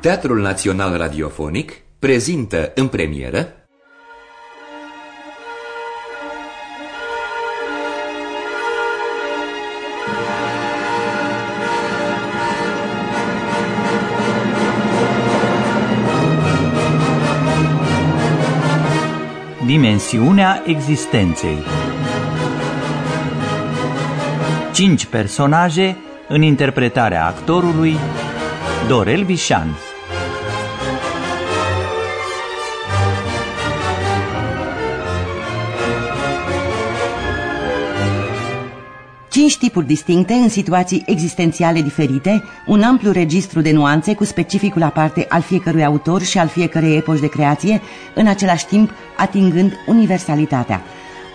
Teatrul Național Radiofonic prezintă în premieră Dimensiunea existenței Cinci personaje în interpretarea actorului Dorel Vișan Cinci tipuri distincte în situații existențiale diferite, un amplu registru de nuanțe cu specificul aparte al fiecărui autor și al fiecărei epoși de creație, în același timp atingând universalitatea.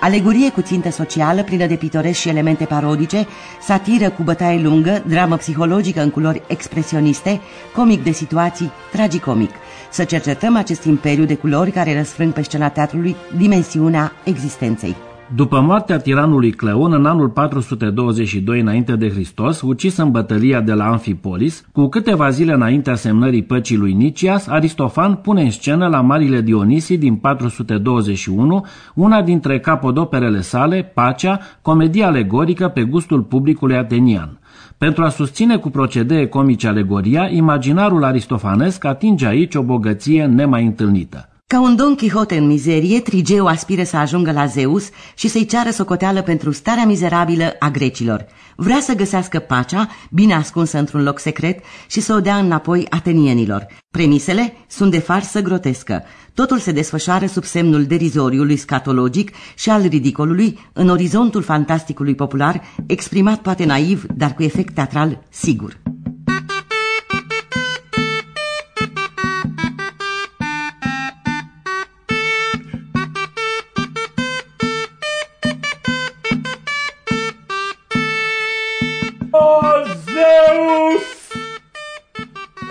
Alegorie cu țintă socială, plină de pitorești și elemente parodice, satiră cu bătaie lungă, dramă psihologică în culori expresioniste, comic de situații, tragicomic. Să cercetăm acest imperiu de culori care răsfrâng pe scena teatrului dimensiunea existenței. După moartea tiranului Cleon în anul 422 înainte de Hristos, ucis în bătălia de la Amfipolis, cu câteva zile înaintea semnării păcii lui Nicias, Aristofan pune în scenă la Marile Dionisii din 421 una dintre capodoperele sale, Pacea, comedie alegorică pe gustul publicului atenian. Pentru a susține cu procedee comice alegoria, imaginarul aristofanesc atinge aici o bogăție nemai întâlnită. Ca un Don Quixote în mizerie, Trigeu aspiră să ajungă la Zeus și să-i ceară socoteală pentru starea mizerabilă a grecilor. Vrea să găsească pacea, bine ascunsă într-un loc secret, și să o dea înapoi atenienilor. Premisele sunt de farsă grotescă. Totul se desfășoară sub semnul derizoriului scatologic și al ridicolului în orizontul fantasticului popular, exprimat poate naiv, dar cu efect teatral sigur.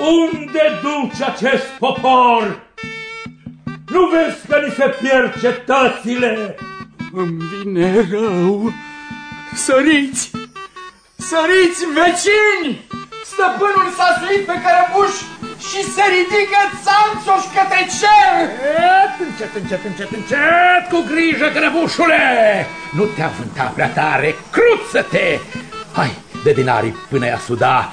Unde duce acest popor? Nu vezi că ni se pierd cetățile? Îmi vine rău. Săriți! Săriți, vecini! Stăpânul s-a suit pe cărăbuș și se ridică țanțoș către cer! Încet, încet, încet, încet, cu grijă, cărăbușule! Nu te avânta prea tare, cruță-te! Hai, de dinarii până i-a suda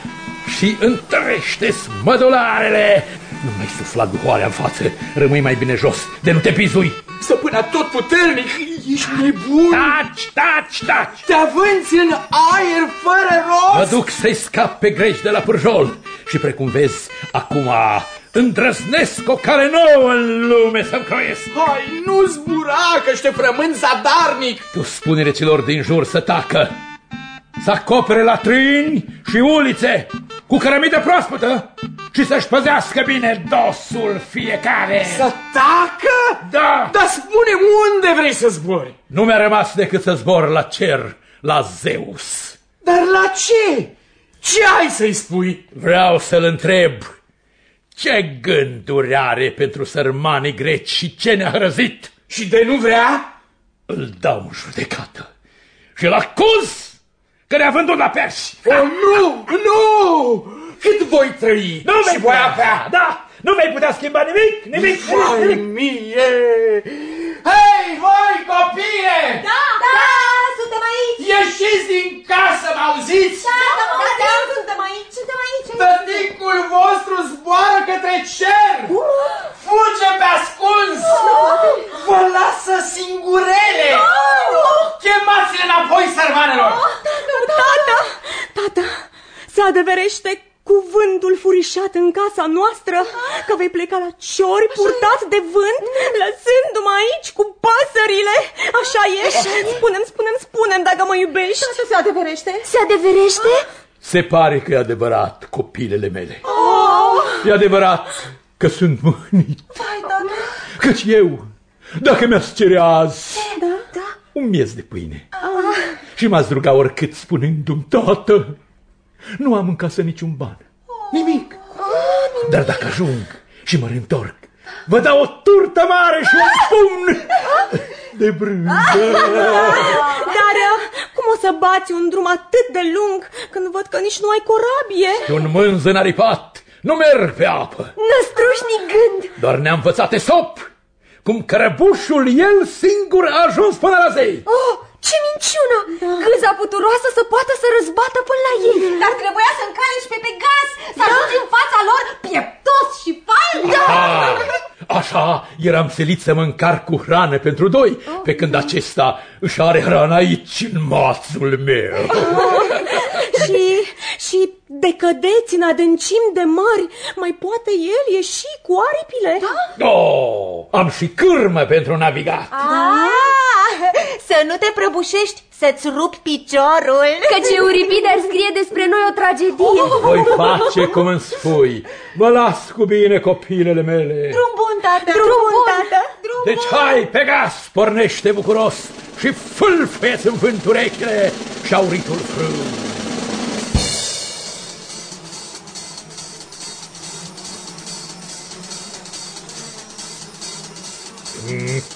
și întrește mădularele. Nu mai sufla duhoarea în față, rămâi mai bine jos, de nu te pizui. Stăpâna tot puternic, ești nebun. Taci, taci, taci. Te avânți în aer fără rost. Mă duc să-i scap pe greș de la pârjol și precum vezi, acum îndrăznesc o care nouă în lume să-mi croiesc. Hai, nu zbura că te frământ zadarnic. Tu spune celor din jur să tacă, să acopere latrini și ulițe cu cărămidă proaspătă și să-și păzească bine dosul fiecare. Să tacă? Da! Dar spune unde vrei să zbori? Nu mi-a rămas decât să zbor la cer, la Zeus. Dar la ce? Ce ai să-i spui? Vreau să-l întreb ce gânduri are pentru sărmanii greci și ce ne-a hrăzit. Și de nu vrea? Îl dau în judecată și-l acuz că ne-a vândut la persi. O, nu, nu! Cât voi trăi nu și voi avea? Da, nu vei putea schimba nimic, nimic, Vai nimic. mie! Hei, voi copile! Da, da, suntem aici! Ieșiți din casă, mă auziți? Da, da, da, da, suntem aici, suntem aici! Tăticul vostru zboară către cer! Fuge pe ascuns! Vă lasă singurele! Chemați-le înapoi, sărmanelor! Tata, tata, se adeverește cuvântul furișat în casa noastră că vei pleca la ciori purtat de vânt, lăsându-mă aici cu păsările. Așa e? Spunem, spunem, spunem dacă mă iubești. Tata, se adeverește? Se adeverește? Se pare că e adevărat, copilele mele. Oh! E adevărat că sunt mâhnit. Hai, tata. Căci eu, dacă mi-ați cere azi Da, da. un miez de pâine și m-ați ruga oricât spunându-mi, tată, nu am în casă niciun ban. Nimic. Dar dacă ajung și mă întorc, vă dau o turtă mare și un pumn de brânză. Dar uh, cum o să bați un drum atât de lung când văd că nici nu ai corabie? Un mânz înaripat, nu merg pe apă. Năstrușnic gând! Doar ne-a învățat sop, cum cărăbușul el singur a ajuns până la zei. Oh, ce minciună! Da. Gâza puturoasă să poată să răzbată până la ei. Dar trebuia să încaleși pe Pegas, să da. ajungi în fața lor pieptos și fals. Da. Așa eram silit să mă încarc cu hrană pentru doi, oh. pe când acesta își are hrana aici în mațul meu. Oh. și, și de cădeți în adâncimi de mari, mai poate el ieși cu aripile? Da? Oh, am și cârmă pentru navigat. Ah, să nu te prăbușești, să-ți rup piciorul. Că Euripide ar scrie despre noi o tragedie. Oh, voi face cum îmi spui. Vă las cu bine copilele mele. Drum bun, tată. Drum, Drum bun, tată. Drum deci bun. hai, Pegas, pornește bucuros și fâlfăieți în vânt urechile și auritul frâu.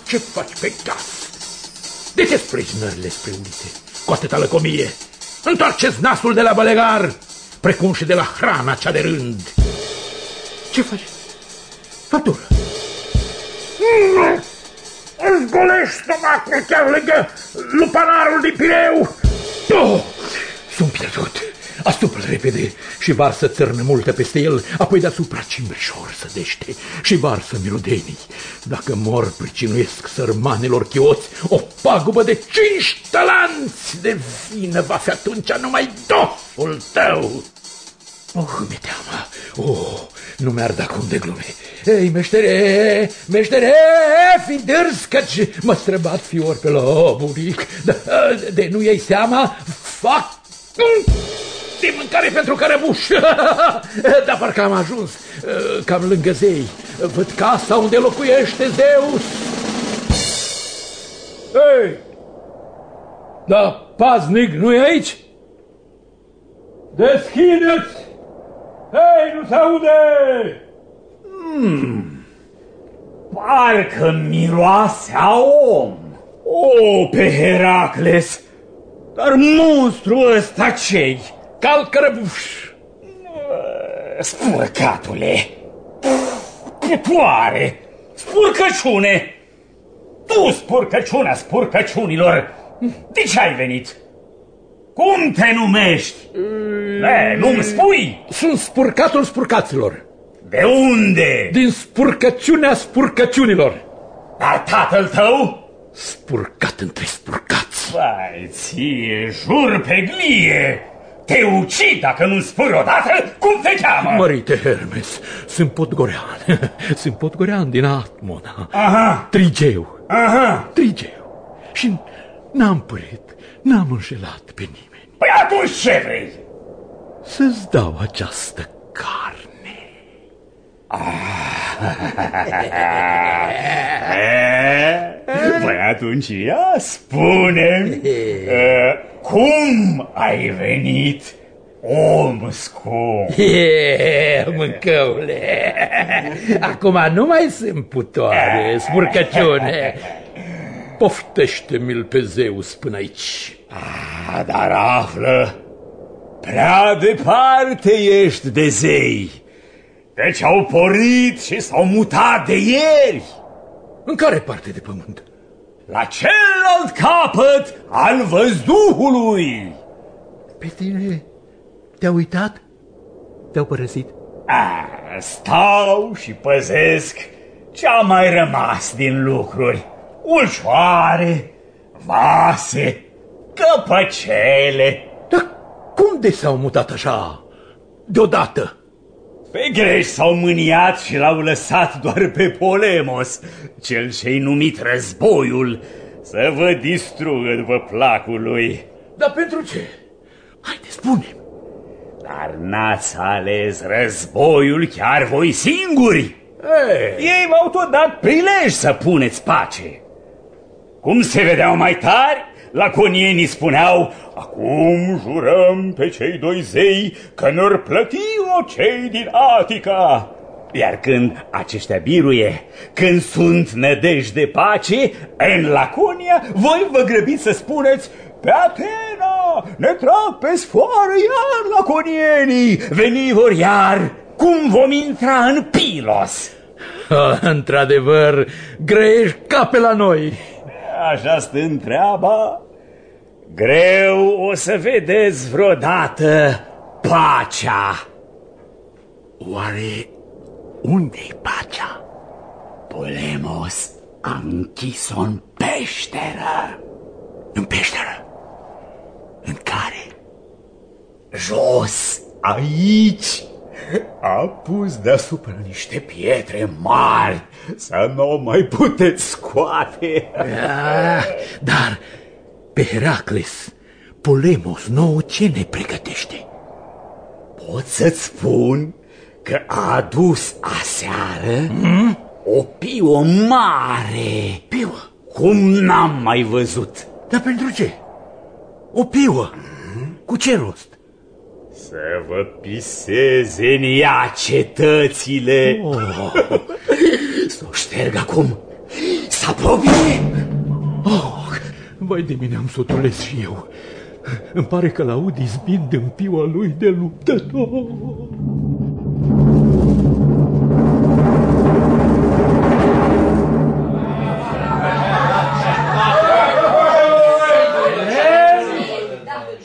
Ce faci pe gas? De ce spre nările spre unite? Cu atâta lăcomie. Întoarceți nasul de la bălegar, precum și de la hrana cea de rând. Ce faci? Fătură. Îți golești stomacul chiar lângă lupanarul din Pireu. Oh, sunt pierdut. Astupă-l repede și varsă țărnă multă peste el, apoi deasupra cimbrișor sădește și varsă mirodenii. Dacă mor pricinuiesc sărmanilor chioți, o pagubă de cinci talanți de vină va fi atunci numai dosul tău. Oh, mi teamă. Oh, nu mi-ar da cum de glume. Ei, meștere, meștere, fi dârs, căci mă străbat fior pe la buric. De, de nu iei seama, fac de mâncare pentru cărăbuș. Dar parcă am ajuns uh, cam lângă zei. Văd casa unde locuiește Zeus. Ei! Da, paznic nu e aici? Deschideți! Hei, nu se aude! Hmm, parcă miroase a om. O, pe Heracles! Dar monstrul ăsta ce-i? Cal cărăbuș! Spurcatule! Putoare! Spurcăciune! Tu, spurcăciunea spurcăciunilor! De ce ai venit? Cum te numești? Mm. E, nu-mi spui? Sunt spurcatul spurcaților. De unde? Din spurcăciunea spurcăciunilor. Dar tatăl tău? Spurcat între spurcați. Vai, ție, jur pe glie! Te ucid dacă nu-mi spui odată cum te cheamă. Mărite Hermes, sunt Podgorean. sunt Podgorean din Atmona. Aha. Trigeu. Aha. Trigeu. Și n-am părit, n-am înșelat pe nimeni. Păi atunci ce vrei? Să-ți dau această carne. păi atunci ia spune cum ai venit, om scump? E, mâncăule, acum nu mai sunt putoare, spurcăciune. Poftește-mi-l pe Zeus până aici. Ah, dar află, prea departe ești de zei. Deci au pornit și s-au mutat de ieri. În care parte de pământ? La celălalt capăt al văzduhului. Pe tine te-a uitat? Te-au părăsit? A, stau și păzesc ce-a mai rămas din lucruri. Ulcioare, vase, căpăcele. Dar cum de s-au mutat așa, deodată? Pe greș s-au mâniat și l-au lăsat doar pe Polemos, cel ce-i numit războiul, să vă distrugă după placul lui. Dar pentru ce? Haide, spune -mi. Dar n-ați ales războiul chiar voi singuri. Ei, Ei v-au tot dat prilej să puneți pace. Cum se vedeau mai tari, laconienii spuneau, acum jurăm pe cei doi zei că ne-or plăti-o cei din Atica. Iar când aceștia biruie, când sunt nădejde de pace, în Laconia, voi vă grăbiți să spuneți Pe Atena ne trag pe sfoară iar la conienii, veni vor iar, cum vom intra în Pilos? Într-adevăr, grăiești ca pe la noi. Așa stând treaba, greu o să vedeți vreodată pacea. Oare unde-i pacea? Polemos a închis-o în peșteră. În peșteră? În care? Jos, aici. A pus deasupra niște pietre mari să nu o mai puteți scoate. Ah, dar pe Heracles, Polemos nou ce ne pregătește? Pot să-ți spun că a adus aseară mm? o piuă mare. Piuă? Cum n-am mai văzut. Dar pentru ce? O piuă? Mm? Cu ce rost? Să vă piseze în ea cetățile. Oh. Să o șterg acum. Să apropie. Oh, vai de mine am sotulesc și eu. Îmi pare că l-aud izbind în piua lui de luptător.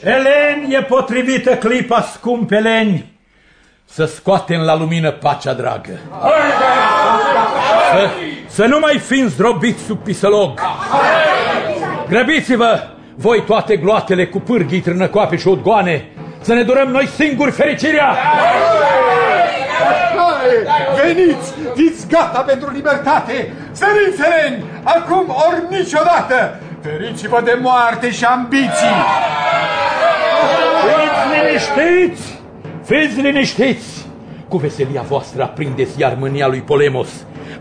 Elen, e potrivită clipa, scumpeleni, să scoatem la lumină pacea dragă. Să, să nu mai fim zdrobiți sub pisălog. Grăbiți-vă, voi toate gloatele cu pârghii, trânăcoape și odgoane, să ne durăm noi singuri fericirea! Veniți, fiți gata pentru libertate! Săriți, Eleni, acum ori niciodată! Feriți-vă de moarte și ambiții! Fiți liniștiți! Fiți liniștiți! Cu veselia voastră aprindeți iar mânia lui Polemos.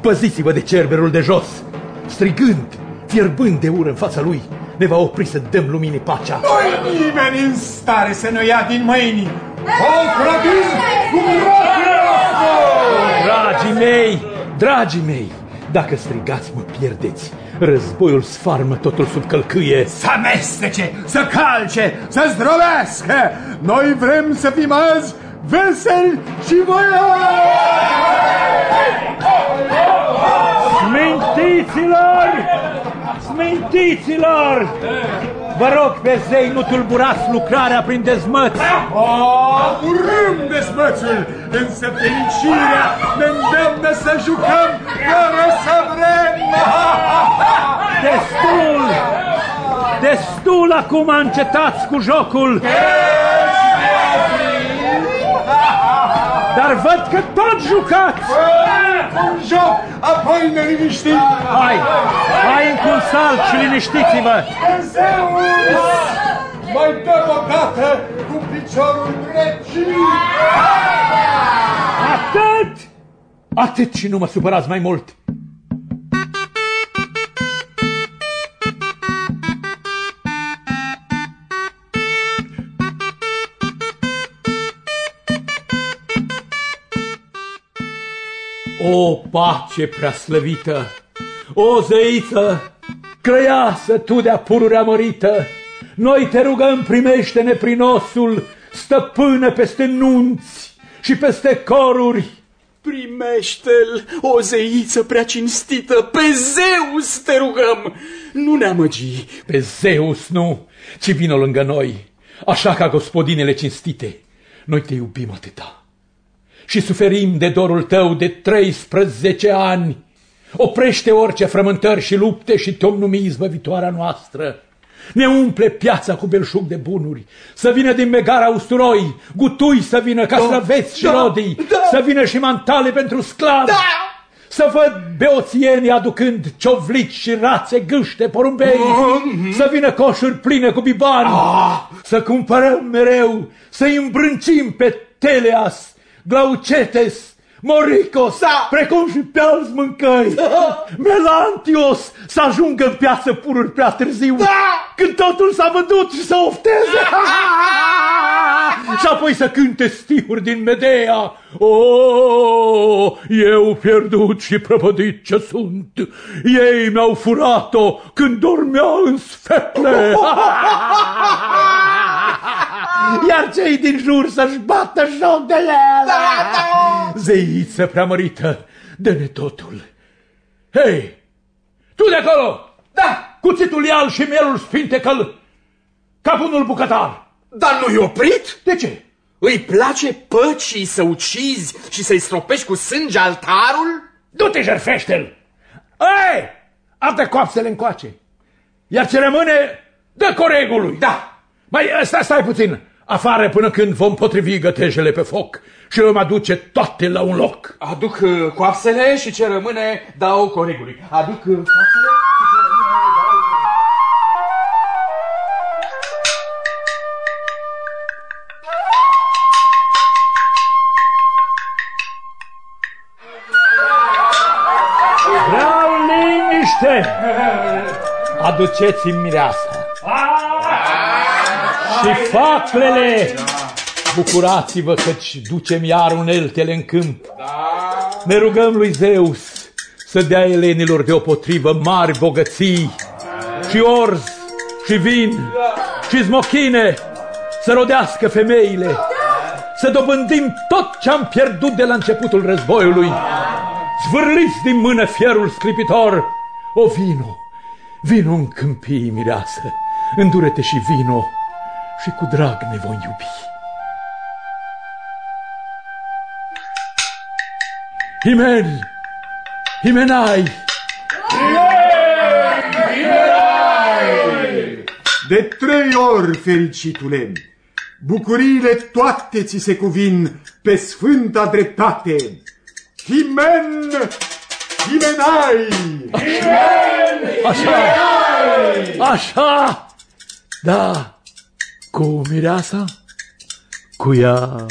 Păziți-vă de cerberul de jos! Strigând, fierbând de ură în fața lui, ne va opri să dăm luminii pacea. Nu nimeni în stare să ne ia din mâini! O, grăbim cu Dragii mei, dragii mei, dacă strigați, mă pierdeți. Războiul sfarmă totul sub călcâie. Să amestece, să calce, să zdrobească! Noi vrem să fim azi veseli și voioși! Smintiților! Smintiților! Vă rog pe zei, nu tulburați lucrarea prin dezmăți! O, urâm dezmățul, însă fericirea ne îndeamnă să jucăm fără să vrem! Destul! Destul acum încetați cu jocul! Dar văd că tot jucați! Un joc, apoi ne liniștim! Hai, hai încă un salt și liniștiți-vă! Zeus! Mai dăm o dată cu piciorul drept și... Atât! Atât și nu mă supărați mai mult! O pace preaslăvită, o zeiță, crăiasă tu de-a pururea mărită, noi te rugăm primește neprinosul, stăpână peste nunți și peste coruri. Primește-l, o zeiță prea cinstită, pe Zeus te rugăm, nu ne amăgi. Pe Zeus nu, ci vină lângă noi, așa ca gospodinele cinstite. Noi te iubim atâta și suferim de dorul tău de 13 ani. Oprește orice frământări și lupte și te-om numi izbăvitoarea noastră. Ne umple piața cu belșug de bunuri, să vină din megara usturoi, gutui să vină ca da, și da, rodii, da. să vină și mantale pentru sclavi. Da. Să văd beoțienii aducând ciovlici și rațe gâște porumbei, mm -hmm. să vină coșuri pline cu bibani, ah. să cumpărăm mereu, să-i îmbrâncim pe Teleas, Glaucetes, Moricos, da. precum și pe alți mâncări. Da. Melantios să ajungă în piață pururi prea târziu, da. când totul s-a vândut și să ofteze. și apoi să cânte stihuri din Medea. O, eu pierdut și prăpădit ce sunt, ei mi-au furat-o când dormea în sfetle. Iar cei din jur să-și bată joc de ele. Zeiță preamărită, dă-ne totul. Hei, tu de acolo! Da! Cuțitul ial și mielul sfintecă-l! Capunul bucătar! Dar nu-i oprit? De ce? Îi place păcii să ucizi și să-i stropești cu sânge altarul? Du-te, jerfește-l! Ei! Alte coapsele încoace! Iar ce rămâne, dă coregului! Da! Mai stai, stai puțin! Afară până când vom potrivi gătejele pe foc și vom aduce toate la un loc. Aduc uh, coapsele și ce rămâne dau coregului. Aduc uh, coapsele și ce rămâne dau coregului. Vreau liniște! Aduceți-mi mireasa. Și faclele! Bucurați-vă căci ducem iar uneltele în câmp. Ne rugăm lui Zeus să dea elenilor deopotrivă mari bogății și orz și vin și smochine, să rodească femeile, să dobândim tot ce am pierdut de la începutul războiului. Zvârliți din mână fierul sclipitor, o vino, vino în câmpii mireasă, îndurete și vino și cu drag ne vom iubi. Himeni, Himenai! De trei ori, fericitule, bucuriile toate ți se cuvin pe sfânta dreptate. Himen, Himenai! Așa, așa, da, cu mireasa, cu ea,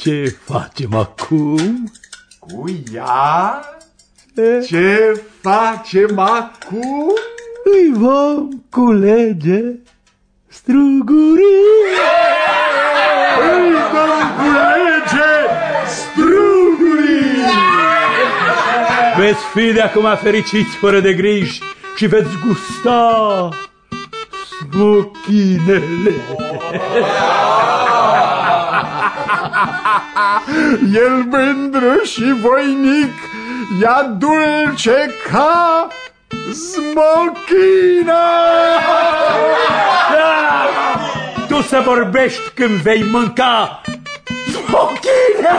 ce facem acum? Cu ea? Ce facem acum? Îi vom culege strugurii. Îi vom culege strugurii! Veți fi de acum fericiți fără de griji și veți gusta smochinele. El mândru și voinic, ea dulce ca smochina! Da! Tu să vorbești când vei mânca smochine!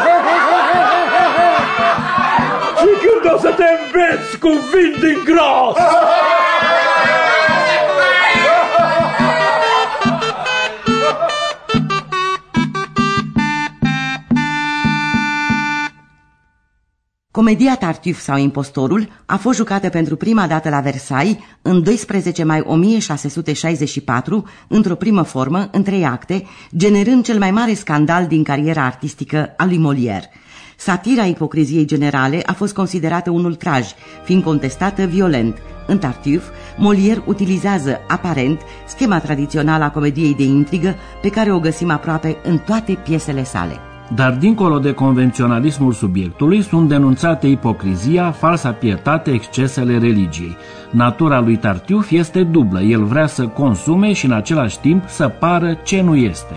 Și când o să te înveți cu vin din gros! Comedia Tartuf sau Impostorul a fost jucată pentru prima dată la Versailles în 12 mai 1664, într-o primă formă, în trei acte, generând cel mai mare scandal din cariera artistică a lui Molière. Satira ipocriziei generale a fost considerată un ultraj, fiind contestată violent. În Tartuf, Molière utilizează, aparent, schema tradițională a comediei de intrigă pe care o găsim aproape în toate piesele sale. Dar dincolo de convenționalismul subiectului sunt denunțate ipocrizia, falsa pietate, excesele religiei. Natura lui Tartiuf este dublă, el vrea să consume și în același timp să pară ce nu este.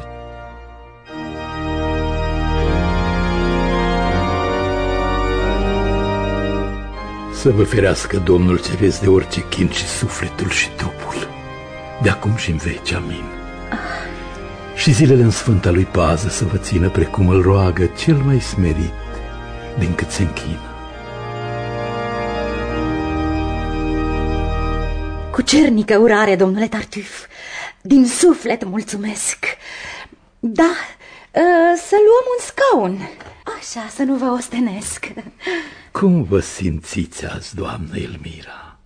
Să vă ferească Domnul Ceresc de orice chin și sufletul și trupul, de acum și în veci, amin. Și zilele în sfânta lui pază să vă țină precum îl roagă cel mai smerit din cât se închină. Cu cernică urare, domnule Tartuf, din suflet mulțumesc. Da, ă, să luăm un scaun, așa, să nu vă ostenesc. Cum vă simțiți azi, doamnă Elmira?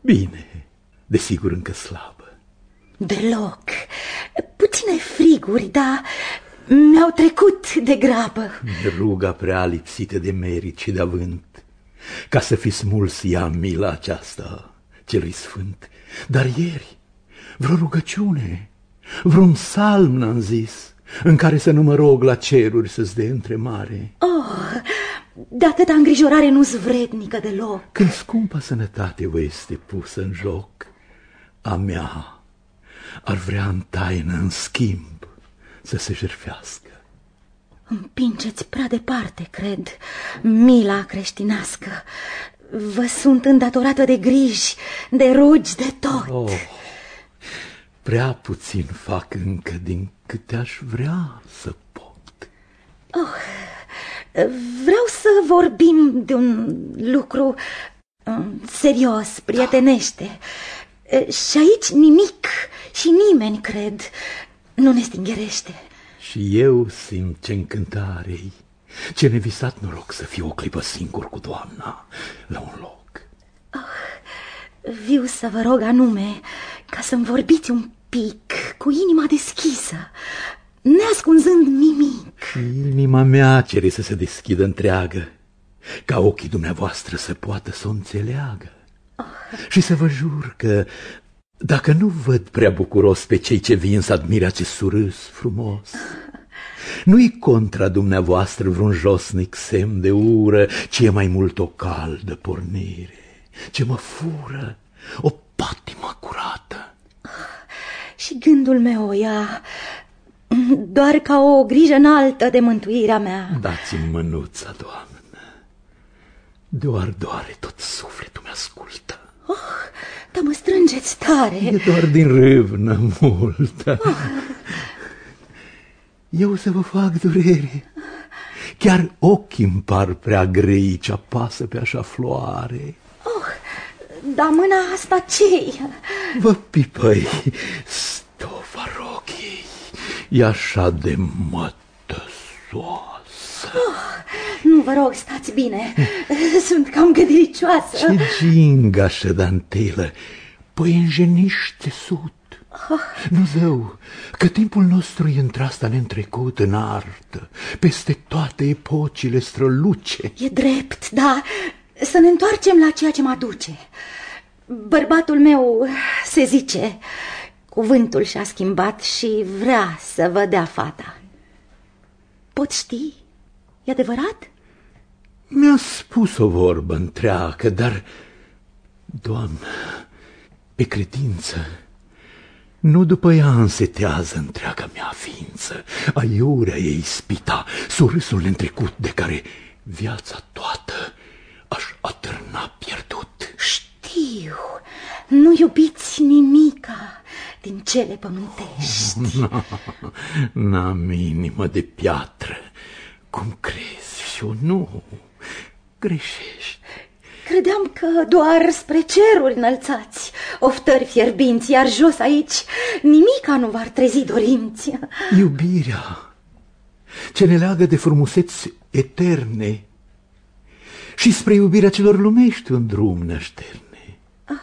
Bine, desigur încă slabă. Deloc. Puține friguri, dar mi-au trecut de grabă. Ruga prea lipsită de merit și de avânt, ca să fi smuls ea mila aceasta celui sfânt. Dar ieri, vreo rugăciune, vreun psalm n-am zis, în care să nu mă rog la ceruri să-ți dea între mare. Oh, de atâta îngrijorare nu-s vrednică deloc. Când scumpa sănătate vă este pusă în joc, a mea ar vrea în taină, în schimb, să se jerfească. Împingeți prea departe, cred, mila creștinească. Vă sunt îndatorată de griji, de rugi, de tot. Oh, prea puțin fac încă din câte aș vrea să pot. Oh, vreau să vorbim de un lucru um, serios, prietenește. Și aici nimic și nimeni, cred, nu ne stingerește. Și eu simt ce încântare ce nevisat noroc să fiu o clipă singur cu doamna la un loc. Oh, viu să vă rog anume ca să-mi vorbiți un pic, cu inima deschisă, neascunzând nimic. Și inima mea cere să se deschidă întreagă, ca ochii dumneavoastră să poată să o înțeleagă. Oh. Și să vă jur că dacă nu văd prea bucuros pe cei ce vin să admire acest surâs frumos, nu-i contra dumneavoastră vreun josnic semn de ură, ci e mai mult o caldă pornire, ce mă fură, o patimă curată. Și gândul meu o ia doar ca o grijă înaltă de mântuirea mea. Dați-mi mânuța, doamnă. Doar doare tot sufletul mi ascultă. Oh, dar mă strângeți tare. E doar din râvnă multă. Oh. Eu să vă fac durere. Chiar ochii îmi par prea grei ce apasă pe așa floare. Oh, dar mâna asta ce Vă pipăi, stofa rochii, e așa de mătăsoasă. Oh, nu vă rog, stați bine, sunt cam gădiricioasă. Ce gingașă dantelă, păienjeniște sud. Nu zău, că timpul nostru e într-asta neîntrecut în artă, peste toate epocile străluce. E drept, da, să ne întoarcem la ceea ce mă aduce. Bărbatul meu se zice, cuvântul și-a schimbat și vrea să vă dea fata. Pot ști? E adevărat? Mi-a spus o vorbă întreagă, dar, doamnă, pe credință, nu după ea însetează întreaga mea ființă, aiurea ei spita, surâsul întrecut de care viața toată aș atârna pierdut. Știu, nu iubiți nimica din cele pământești. N-am inimă de piatră, cum crezi și eu nu, greșești. Credeam că doar spre ceruri înălțați, oftări fierbinți, iar jos aici nimica nu v-ar trezi dorinți. Iubirea, ce ne leagă de frumuseți eterne și spre iubirea celor lumești un drum ne Ah.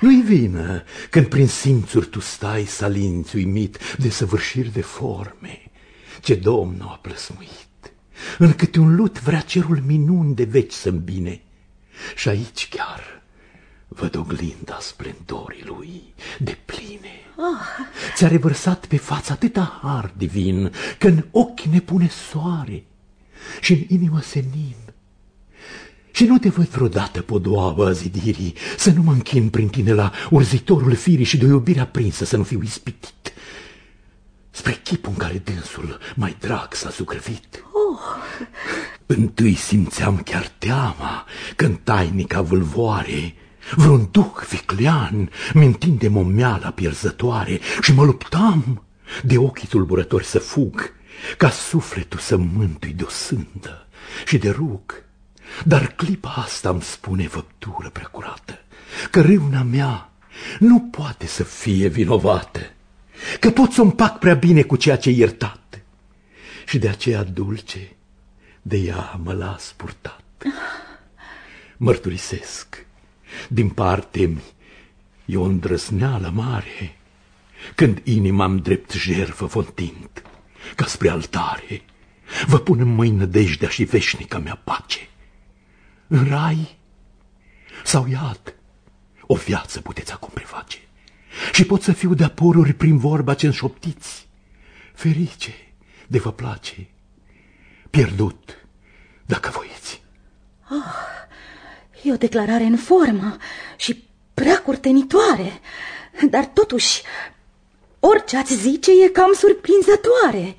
Nu-i vină când prin simțuri tu stai salinți uimit de săvârșiri de forme, ce Domnul a plăsmuit. În câte un lut vrea cerul minuni de veci să bine. Și aici chiar văd oglinda splendorii lui de pline. Oh. Ți-a revărsat pe față atâta har divin, că în ochi ne pune soare și în inimă senin. Și nu te văd vreodată podoabă a zidirii, să nu mă închin prin tine la urzitorul firii și de o iubire aprinsă să nu fiu ispitit. Spre chipul în care dânsul mai drag s-a zugrăvit. Oh. Întâi simțeam chiar teama că în tainica vâlvoare vreun duh viclean mintind de momeala pierzătoare și mă luptam de ochii tulburători să fug, ca sufletul să mântui de o sândă și de rug. Dar clipa asta îmi spune făptură preacurată, că râuna mea nu poate să fie vinovată, că pot să împac prea bine cu ceea ce iertat. Și de aceea dulce de ea mă las purtat. Mărturisesc, din parte e o îndrăzneală mare, când inima-mi drept jervă fontind, ca spre altare, vă pun în mâini nădejdea și veșnica mea pace. În rai sau iad, o viață puteți acum preface și pot să fiu de-a prin vorba ce înșoptiți. Ferice, de vă place, pierdut, dacă voiți. Oh, e o declarare în formă și prea curtenitoare, dar totuși, orice ați zice e cam surprinzătoare.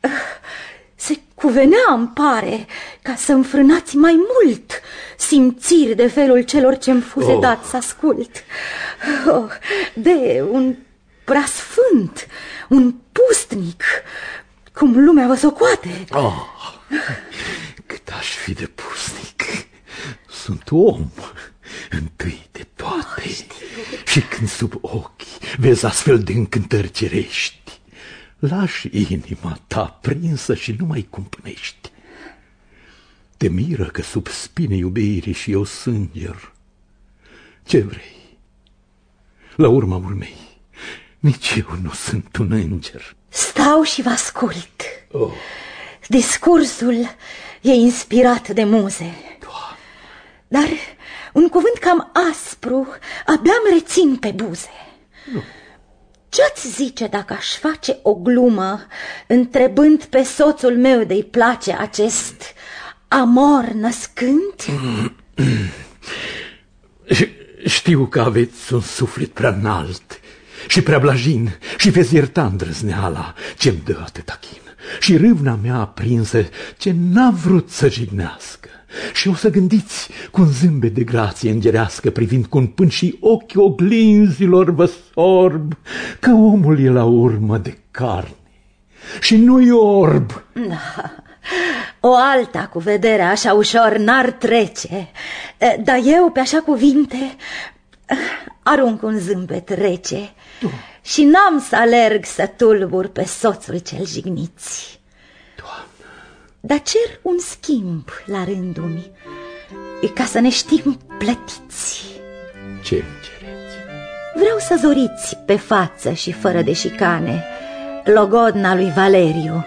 Se cuvenea, îmi pare, ca să înfrânați mai mult simțiri de felul celor ce-mi fuse oh. dat să ascult. Oh, de un preasfânt, un pustnic, cum lumea vă socoate. Oh, cât aș fi de pustnic. Sunt om, întâi de toate. Oh, și când sub ochi vezi astfel de încântări cerești, Lași inima ta prinsă și nu mai cumpănești. Te miră că sub spine iubirii și eu sânger. Ce vrei? La urma urmei, nici eu nu sunt un înger. Stau și vă ascult. Oh. Discursul e inspirat de muze. Doamne. Dar un cuvânt cam aspru abia mi rețin pe buze. Nu. Ce-ați zice dacă aș face o glumă întrebând pe soțul meu de-i place acest amor născând? Știu că aveți un suflet prea înalt și prea blajin și veți ierta îndrăzneala ce-mi dă atâta chin și râvna mea aprinsă ce n-a vrut să jignească. Și o să gândiți cu un zâmbet de grație îngerească, privind cu un pân și ochi oglinzilor vă sorb, că omul e la urmă de carne și nu-i orb. Da. O alta cu vedere așa ușor n-ar trece, dar eu pe așa cuvinte arunc un zâmbet rece tu. și n-am să alerg să tulbur pe soțul cel jigniți. Dar cer un schimb la rândul mi, ca să ne știm plătiți. Ce cereți? Vreau să zoriți pe față și fără de șicane logodna lui Valeriu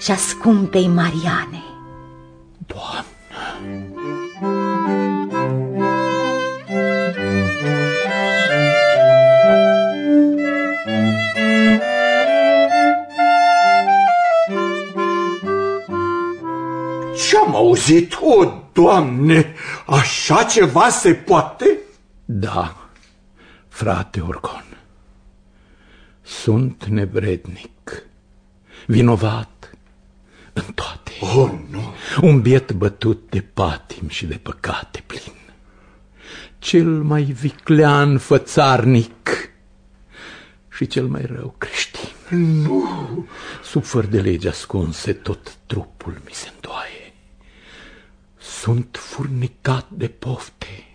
și a scumpei Mariane. Doamnă! Ce-am auzit? O, Doamne, așa ceva se poate? Da, frate Orcon. Sunt nevrednic, vinovat în toate. Oh, nu! Un biet bătut de patim și de păcate plin. Cel mai viclean fățarnic și cel mai rău creștin. Nu! Sub făr de lege ascunse tot trupul mi se îndoaie. Sunt furnicat de pofte,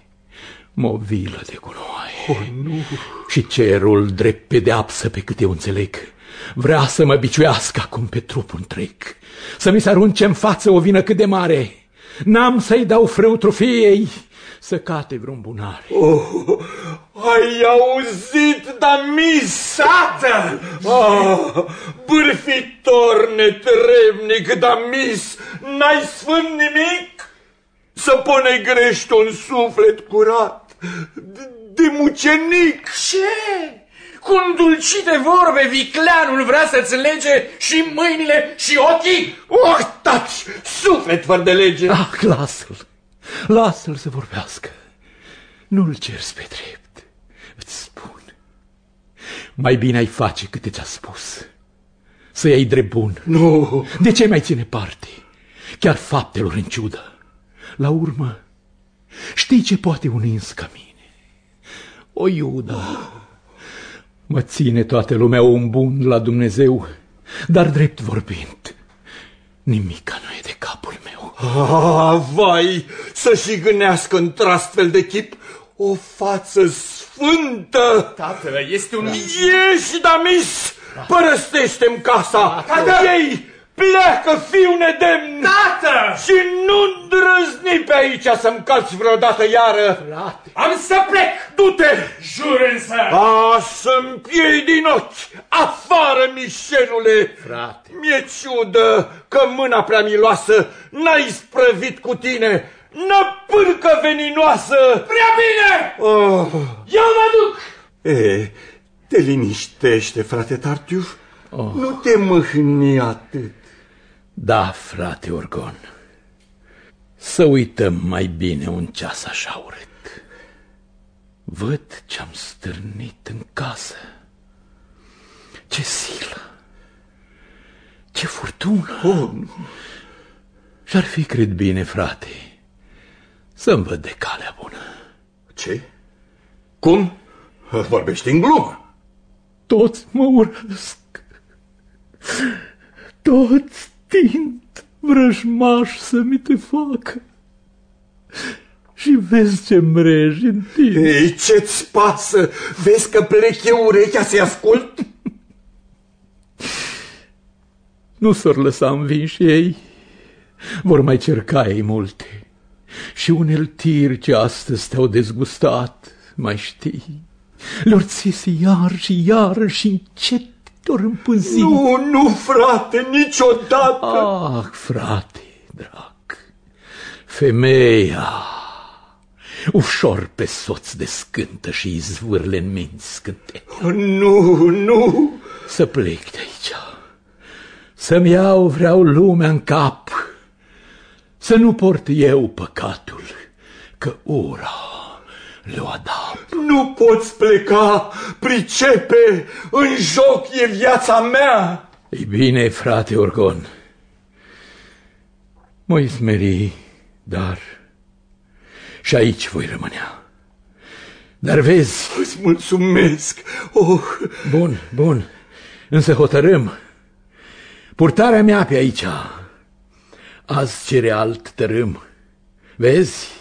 movilă de gunoaie. Oh, nu! Și cerul drept pedeapsă pe cât eu înțeleg. Vrea să mă biciuiască acum pe trupul întreg, să mi se arunce în față o vină cât de mare. N-am să-i dau frâu trufiei, să cate vreun bunare. Oh, ai auzit, Damis? Tată! Oh, bârfitor netrebnic, Damis, n-ai sfânt nimic? Să grești un suflet curat de, de mucenic. Ce? Cu îndulcite vorbe, vicleanul vrea să-ți lege și mâinile și ochii? Oh, taci, suflet fără de lege. Ah, lasă-l, lasă-l să vorbească. Nu-l cerți pe drept, îți spun. Mai bine ai face câte ți-a spus. Să iei drept bun. Nu. De ce mai ține parte? Chiar faptelor în ciudă. La urmă, știi ce poate un ins ca mine? O iudă. Mă ține toată lumea un bun la Dumnezeu, dar drept vorbind, nimica nu e de capul meu. Ah, vai, să și gânească într-astfel de chip o față sfântă. Tată, este un Ieși, Damis! Părăstește-mi casa! Tată! Ei! Pleacă, fiu nedemn! Tată! Și nu îndrăzni pe aici să-mi calci vreodată iară! Frate. Am să plec! Du-te! Jur însă! A, să-mi piei din ochi! Afară, mișelule! Frate! Mi-e ciudă că mâna prea miloasă n-ai sprăvit cu tine! Năpârcă veninoasă! Prea bine! Oh. Eu mă duc! E, te liniștește, frate Tartiuf. Oh. Nu te mâhni atât. Da, frate Orgon. Să uităm mai bine un ceas așa urât. Văd ce-am stârnit în casă. Ce silă! Ce furtună! Oh. Și-ar fi, cred bine, frate, să-mi văd de calea bună. Ce? Cum? Vorbești în glumă. Toți mă urăsc. Toți tind vrăjmaș să mi te facă. Și vezi ce mreji în tine. Ei, ce-ți pasă? Vezi că plec eu urechea să-i ascult? Nu s-or lăsa învinși ei, vor mai cerca ei multe. Și uneltiri ce astăzi te-au dezgustat, mai știi, le-or țise iar și iar și încet te-or împânzi. Nu, nu, frate, niciodată! Ah, frate, drag, femeia, ușor pe soț de scântă și izvârle în minți scânte. Nu, nu! Să plec de aici. Să-mi iau vreau lumea în cap, să nu port eu păcatul, că ura le-o adapt. Nu poți pleca, pricepe, în joc e viața mea. Ei bine, frate Orgon, mă smeri, dar și aici voi rămânea. Dar vezi... Îți mulțumesc, oh... Bun, bun, însă hotărâm. Purtarea mea pe aici, azi cere alt tărâm. Vezi,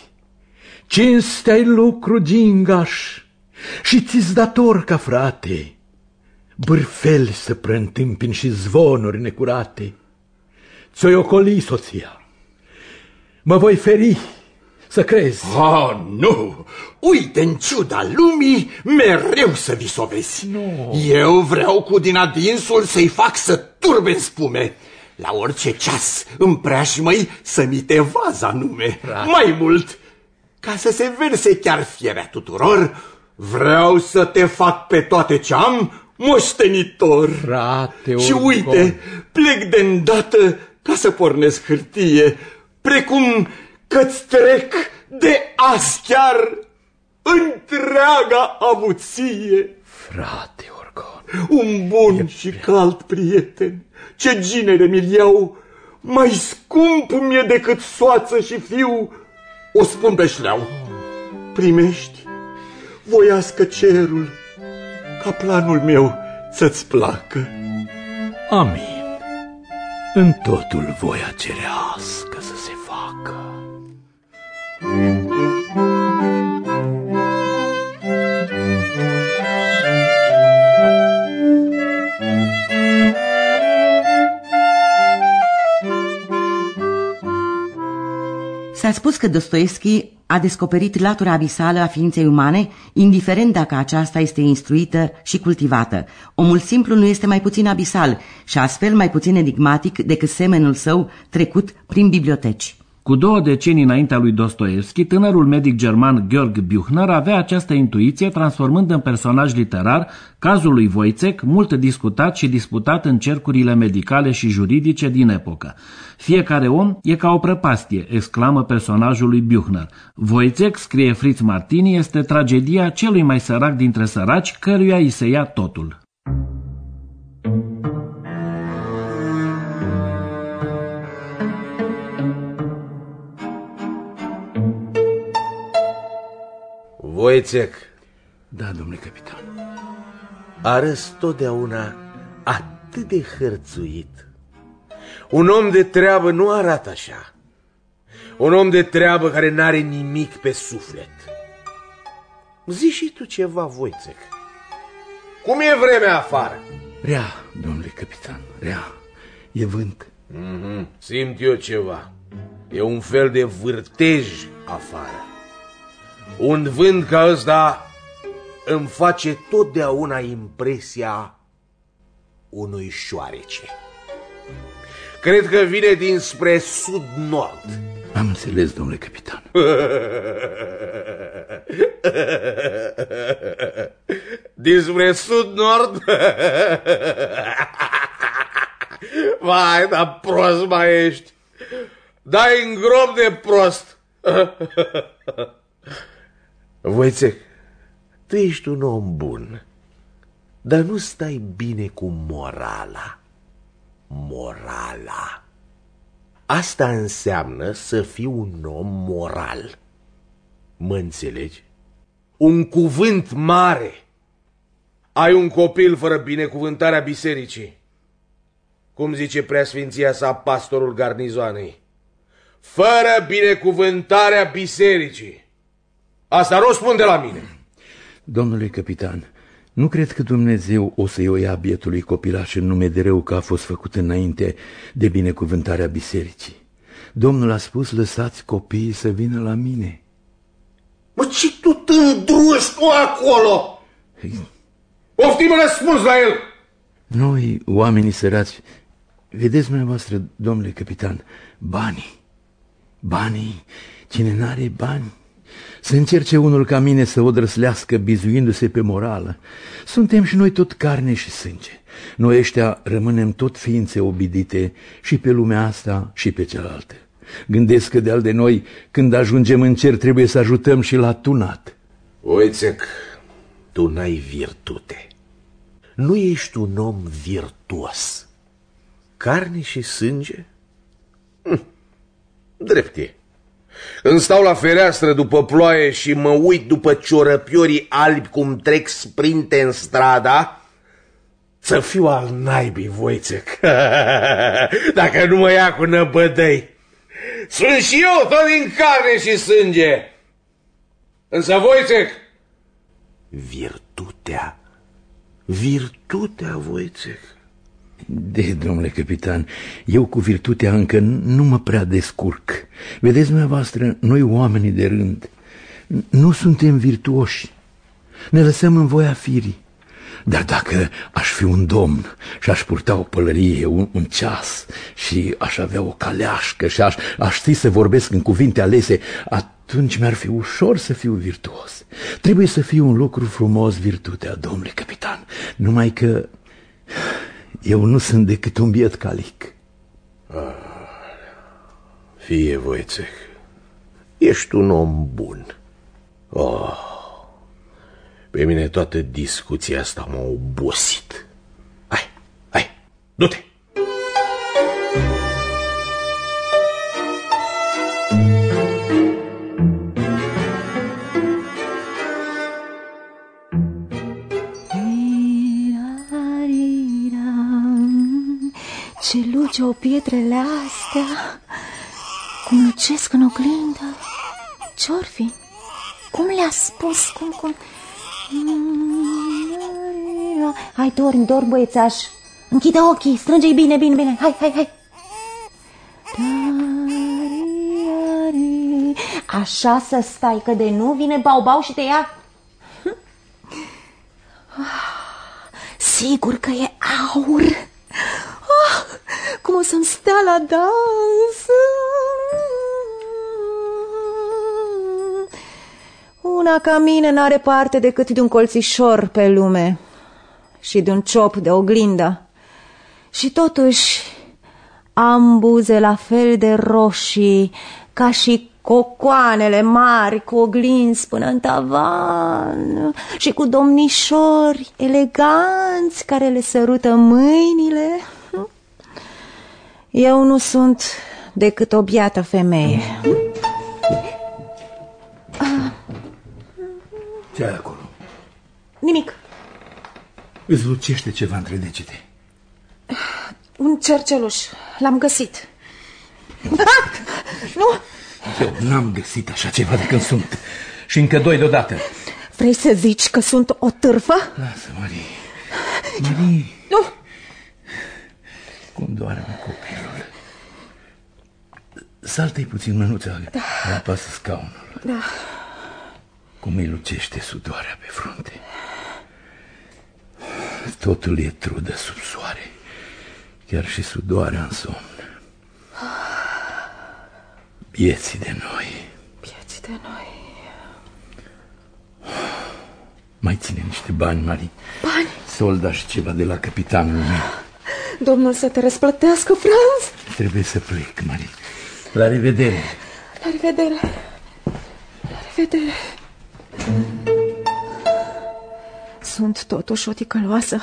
cinstea lucru gingaș și ți-ți dator ca frate, bârfeli să preîntâmpin și zvonuri necurate. Ți-o ocoli soția, mă voi feri să crezi. Oh, nu! Uite, în ciuda lumii, mereu să visovezi. Nu. Eu vreau cu din adinsul să-i fac să turbe în spume. La orice ceas în preajmăi să mi te vaza nume. Frate. Mai mult, ca să se verse chiar fierea tuturor, vreau să te fac pe toate ce am moștenitor. Frate, Și Orgon. uite, plec de îndată ca să pornesc hârtie, precum că-ți trec de azi chiar întreaga avuție. Frate Orgon, Un bun e și cald prieten, ce ginere mi-l iau, mai scump mi-e decât soață și fiu, o spun pe șleau. Primești, voiască cerul, ca planul meu să-ți placă. amin. În totul voia cerească să se facă. S-a spus că Dostoevski a descoperit latura abisală a ființei umane, indiferent dacă aceasta este instruită și cultivată. Omul simplu nu este mai puțin abisal și astfel mai puțin enigmatic decât semenul său trecut prin biblioteci. Cu două decenii înaintea lui Dostoevski, tânărul medic german Georg Büchner avea această intuiție transformând în personaj literar cazul lui Wojciech, mult discutat și disputat în cercurile medicale și juridice din epocă. Fiecare om e ca o prăpastie, exclamă personajul lui Büchner. Wojciech, scrie Fritz Martini, este tragedia celui mai sărac dintre săraci, căruia îi se ia totul. Voițec, Da, domnule capitan. arăți totdeauna atât de hărțuit. Un om de treabă nu arată așa. Un om de treabă care n-are nimic pe suflet. Zi și tu ceva, Voițec. Cum e vremea afară? Rea, domnule capitan, rea. E vânt. Mm-hmm. Simt eu ceva. E un fel de vârtej afară. Un vânt ca ăsta îmi face totdeauna impresia unui șoarece. Cred că vine dinspre sud-nord. Am înțeles, domnule capitan. Dinspre sud-nord? Vai, dar prost mai ești. Dai în grob de prost. Voițec, tu ești un om bun, dar nu stai bine cu morala. Morala. Asta înseamnă să fii un om moral. Mă înțelegi? Un cuvânt mare. Ai un copil fără binecuvântarea bisericii. Cum zice preasfinția sa pastorul garnizoanei. Fără binecuvântarea bisericii. Asta nu spun de la mine. Domnule capitan, nu cred că Dumnezeu o să-i o ia bietului copilaș în nume de rău că a fost făcut înainte de binecuvântarea bisericii. Domnul a spus, lăsați copiii să vină la mine. Mă, ce tu tândruși tu acolo? Oftim răspuns la el! Noi, oamenii sărați, vedeți dumneavoastră, domnule capitan, banii. Banii, cine n-are bani, să încerce unul ca mine să o drăslească bizuindu-se pe morală. Suntem și noi tot carne și sânge. Noi ăștia rămânem tot ființe obidite și pe lumea asta și pe cealaltă. Gândesc că de-al de noi, când ajungem în cer, trebuie să ajutăm și la tunat. Oițec, tu n-ai virtute. Nu ești un om virtuos. Carne și sânge? Hm, drept e. Când stau la fereastră după ploaie și mă uit după ciorăpiorii albi cum trec sprinte în strada, să fiu al naibii, Voițec, dacă nu mă ia cu năbădăi. Sunt și eu tot din carne și sânge. Însă, Voițec, virtutea, virtutea, Voițec, de, domnule capitan, eu cu virtutea încă nu mă prea descurc. Vedeți, dumneavoastră, noi oamenii de rând, nu suntem virtuoși. Ne lăsăm în voia firii. Dar dacă aș fi un domn și aș purta o pălărie, un, un ceas și aș avea o caleașcă și aș, aș ști să vorbesc în cuvinte alese, atunci mi-ar fi ușor să fiu virtuos. Trebuie să fie un lucru frumos virtutea, domnule capitan, numai că eu nu sunt decât un biet calic. Ah, fie, Voițec, ești un om bun. Oh, pe mine toată discuția asta m-a obosit. Hai, hai, du-te! Ce luce o pietrele astea? Cum lucesc în oglindă? Ce-or fi? Cum le-a spus? Cum, cum? Hai, dormi, dormi, băiețaș. Închide ochii, strânge-i bine, bine, bine. Hai, hai, hai. Așa să stai, că de nu vine bau-bau și te ia. Sigur că e aur. Ah, cum o să-mi stea la dans Una ca mine n-are parte decât de un colțișor pe lume și de un ciop de oglindă. Și totuși am buze la fel de roșii ca și cocoanele mari cu oglinzi până în tavan și cu domnișori eleganți care le sărută mâinile. Eu nu sunt decât o biată femeie. ce ai acolo? Nimic. Îți lucește ceva între degete. Un cerceluș. L-am găsit. Ah! Nu! Eu n-am găsit așa ceva de când sunt. Și încă doi deodată. Vrei să zici că sunt o târfă? Lasă, Marie. Marie. Nu! Cum doarme copilul. Saltă-i puțin mânuța da. la pasă scaunul. Da. Cum îi lucește sudoarea pe frunte. Totul e trudă sub soare. Chiar și sudoarea în somn. Vieții de noi. Vieții de noi. Mai ține niște bani, Mari. Bani? Solda și ceva de la capitanul meu. Domnul să te răsplătească, Franz. Trebuie să plec, Mari. La revedere. La revedere. La revedere. Sunt totuși o ticăloasă.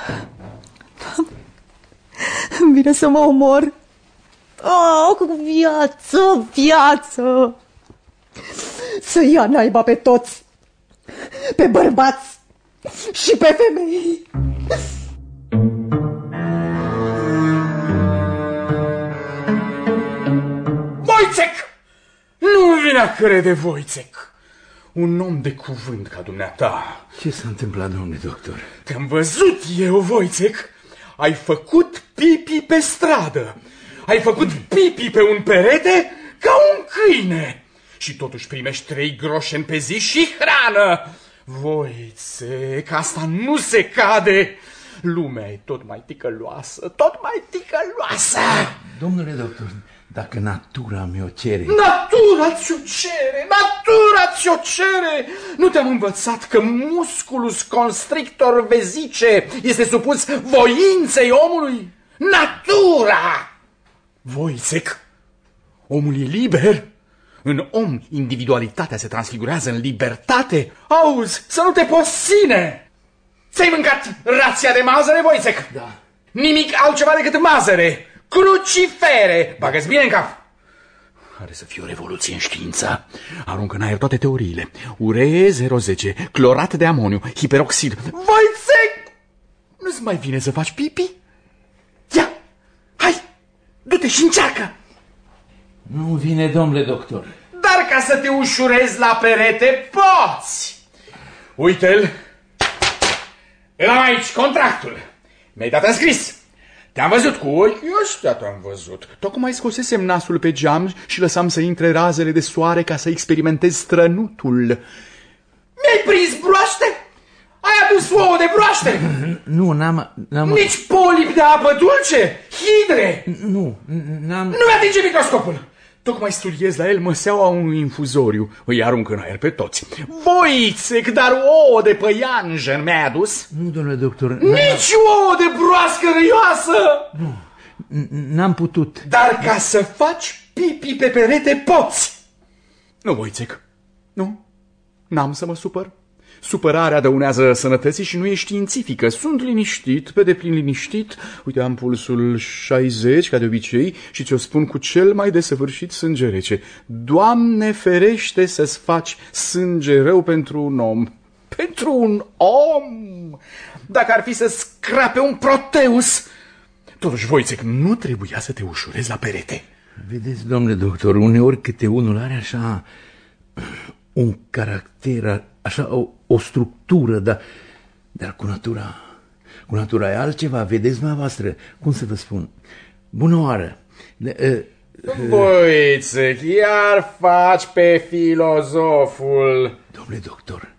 Îmi vine să mă omor. Oh, cu viață, viață! Să ia naiba pe toți, pe bărbați și pe femei. Voițec! Nu vine a crede, Voițec! Un om de cuvânt ca dumneata. Ce s-a întâmplat, domnule doctor? Te-am văzut eu, Voițec. Ai făcut pipi pe stradă. Ai făcut pipi pe un perete ca un câine. Și totuși primești trei groșeni pe zi și hrană. Voițec, asta nu se cade. Lumea e tot mai ticăloasă, tot mai ticăloasă. Domnule doctor, dacă natura mi-o cere... Natura ți-o cere, natura ți-o cere! Nu te-am învățat că musculus constrictor vezice este supus voinței omului? Natura! Voicec, omul e liber? În om individualitatea se transfigurează în libertate? Auzi, să nu te posine! Ți-ai mâncat rația de mazăre, Voicec? Da. Nimic altceva decât mazăre, crucifere! Bagă-ți bine în cap! Are să fie o revoluție în știință. Aruncă în aer toate teoriile. Uree 010, clorat de amoniu, hiperoxid. Voicec! Nu-ți mai vine să faci pipi? Ia, hai, du-te și încearcă! Nu vine, domnule doctor. Dar ca să te ușurezi la perete, poți! Uite-l! Îl am aici, contractul. Mi-ai dat în scris. Te-am văzut cu ochii ăștia, te-am văzut. Tocmai scosesem nasul pe geam și lăsam să intre razele de soare ca să experimentez strănutul. Mi-ai prins broaște? Ai adus ouă de broaște? Nu, n-am... n-am... Nici polip de apă dulce? Hidre? Nu, n-am... Nu-mi atinge microscopul! Tocmai studiez la el măseaua unui infuzoriu. Îi arunc în aer pe toți. Voițec, dar ouă de păianjen mi-ai adus? Nu, domnule doctor... Nici ouă de broască râioasă! Nu, n-am putut. Dar ca să faci pipi pe perete poți! Nu, Voițec, nu, n-am să mă supăr. Supărarea dăunează sănătății și nu e științifică. Sunt liniștit, pe deplin liniștit. Uite, am pulsul 60, ca de obicei, și ți-o spun cu cel mai desăvârșit sânge rece. Doamne ferește să-ți faci sânge rău pentru un om. Pentru un om! Dacă ar fi să scrape un proteus! Totuși, Voițec, nu trebuia să te ușurezi la perete. Vedeți, domnule doctor, uneori câte unul are așa un caracter, așa o, o structură, dar, dar cu natura, cu natura e altceva, vedeți dumneavoastră, cum să vă spun, bună oară. De, uh, Boițec, iar faci pe filozoful. Domnule doctor,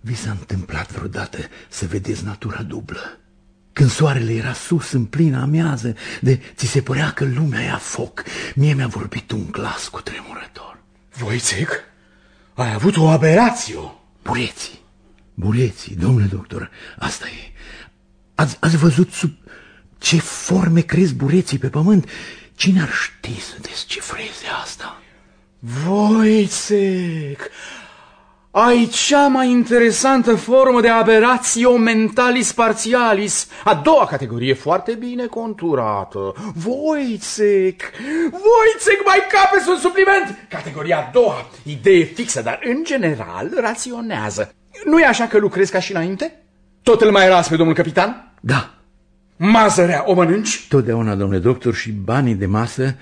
vi s-a întâmplat vreodată să vedeți natura dublă? Când soarele era sus în plină amiază, de ți se părea că lumea ia foc, mie mi-a vorbit un glas cu tremurător. Voițec, ai avut o aberație. Bureții, bureții, domnule doctor, asta e. Ați, ați văzut sub ce forme cresc bureții pe pământ? Cine ar ști să descifreze asta? Voițec, ai cea mai interesantă formă de aberatio mentalis parțialis, a doua categorie foarte bine conturată. Voițec, Voițec, mai capeți un supliment! Categoria a doua, idee fixă, dar în general raționează. Nu e așa că lucrezi ca și înainte? Tot îl mai las pe domnul capitan? Da. Mazărea o mănânci? Totdeauna, domnule doctor, și banii de masă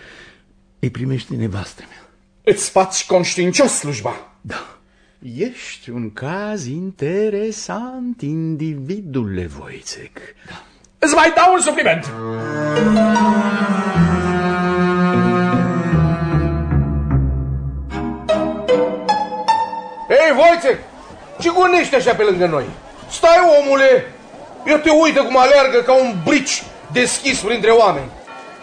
îi primește nevastă mea. Îți faci conștiincios slujba? Da. Ești un caz interesant, individule Voițec. Da. Îți mai dau un supliment. Ei, Voițec, ce gonești așa pe lângă noi? Stai, omule! Eu te uită cum alergă ca un brici deschis printre oameni.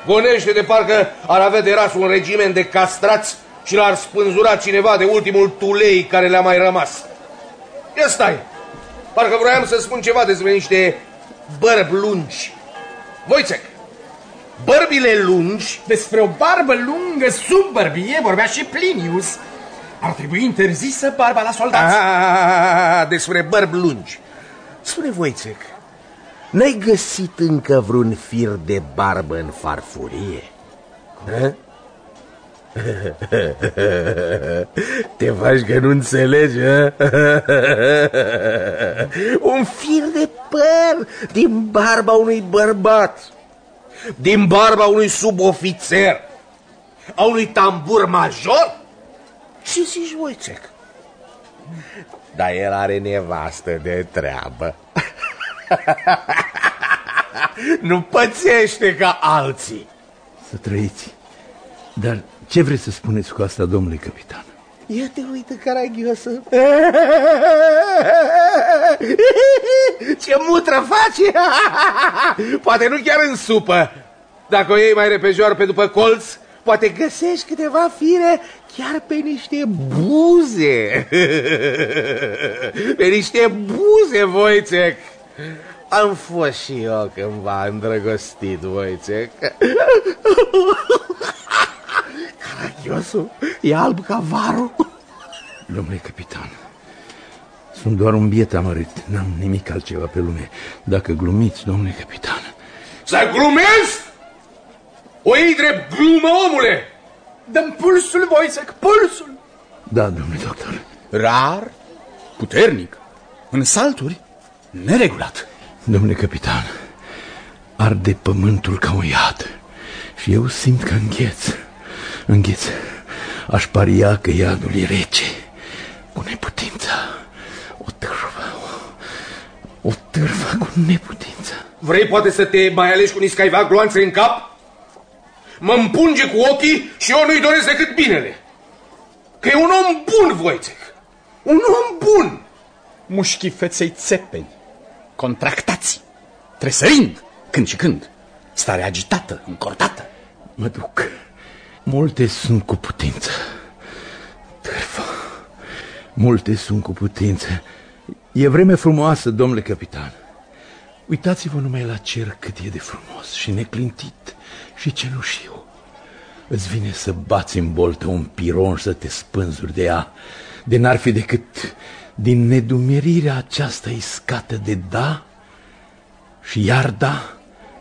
Gonește de parcă ar avea de ras un regiment de castrați și l-ar spânzura cineva de ultimul tulei care le-a mai rămas. Ia stai! Parcă vroiam să spun ceva despre niște bărbi lungi. Voițec, bărbile lungi... Despre o barbă lungă sub bărbie vorbea și Plinius. Ar trebui interzisă barba la soldați. Ah, despre bărbi lungi. Spune, Voițec, n-ai găsit încă vreun fir de barbă în farfurie? Ha? Te faci că nu înțelegi, a? Un fir de păr din barba unui bărbat, din barba unui subofițer, a unui tambur major? Ce zici, Wojciech? Dar el are nevastă de treabă. nu pățește ca alții. Să trăiți. Dar ce vreți să spuneți cu asta, domnule capitan? Ia te uită, caragiosă. Ce mutră face! Poate nu chiar în supă. Dacă o iei mai repejor pe după colț, poate găsești câteva fire chiar pe niște buze. Pe niște buze, Voicec. Am fost și eu cândva îndrăgostit, Voicec. Caragiosul e alb ca varul. Domnule capitan, sunt doar un biet amărit, n-am nimic altceva pe lume. Dacă glumiți, domnule capitan... Să glumesc? O iei drept glumă, omule! Dăm pulsul, Voicec, pulsul! Da, domnule doctor. Rar, puternic, în salturi, neregulat. Domnule capitan, arde pământul ca un iad și eu simt că îngheț, îngheț. Aș paria că iadul e rece, cu neputință, o târfă, o, o târfă cu neputință. Vrei poate să te mai alegi cu niscaiva gloanțe în cap? Mă împunge cu ochii și eu nu-i doresc decât binele. Că e un om bun, Voițec. Un om bun. Mușchii feței țepeni, contractați, tresărind, când și când, stare agitată, încordată. Mă duc. Multe sunt cu putință. Târfă. Multe sunt cu putință. E vreme frumoasă, domnule capitan. Uitați-vă numai la cer cât e de frumos și neclintit și cenușiu. Îți vine să bați în boltă un piron și să te spânzuri de ea, de n-ar fi decât din nedumerirea aceasta iscată de da și iar da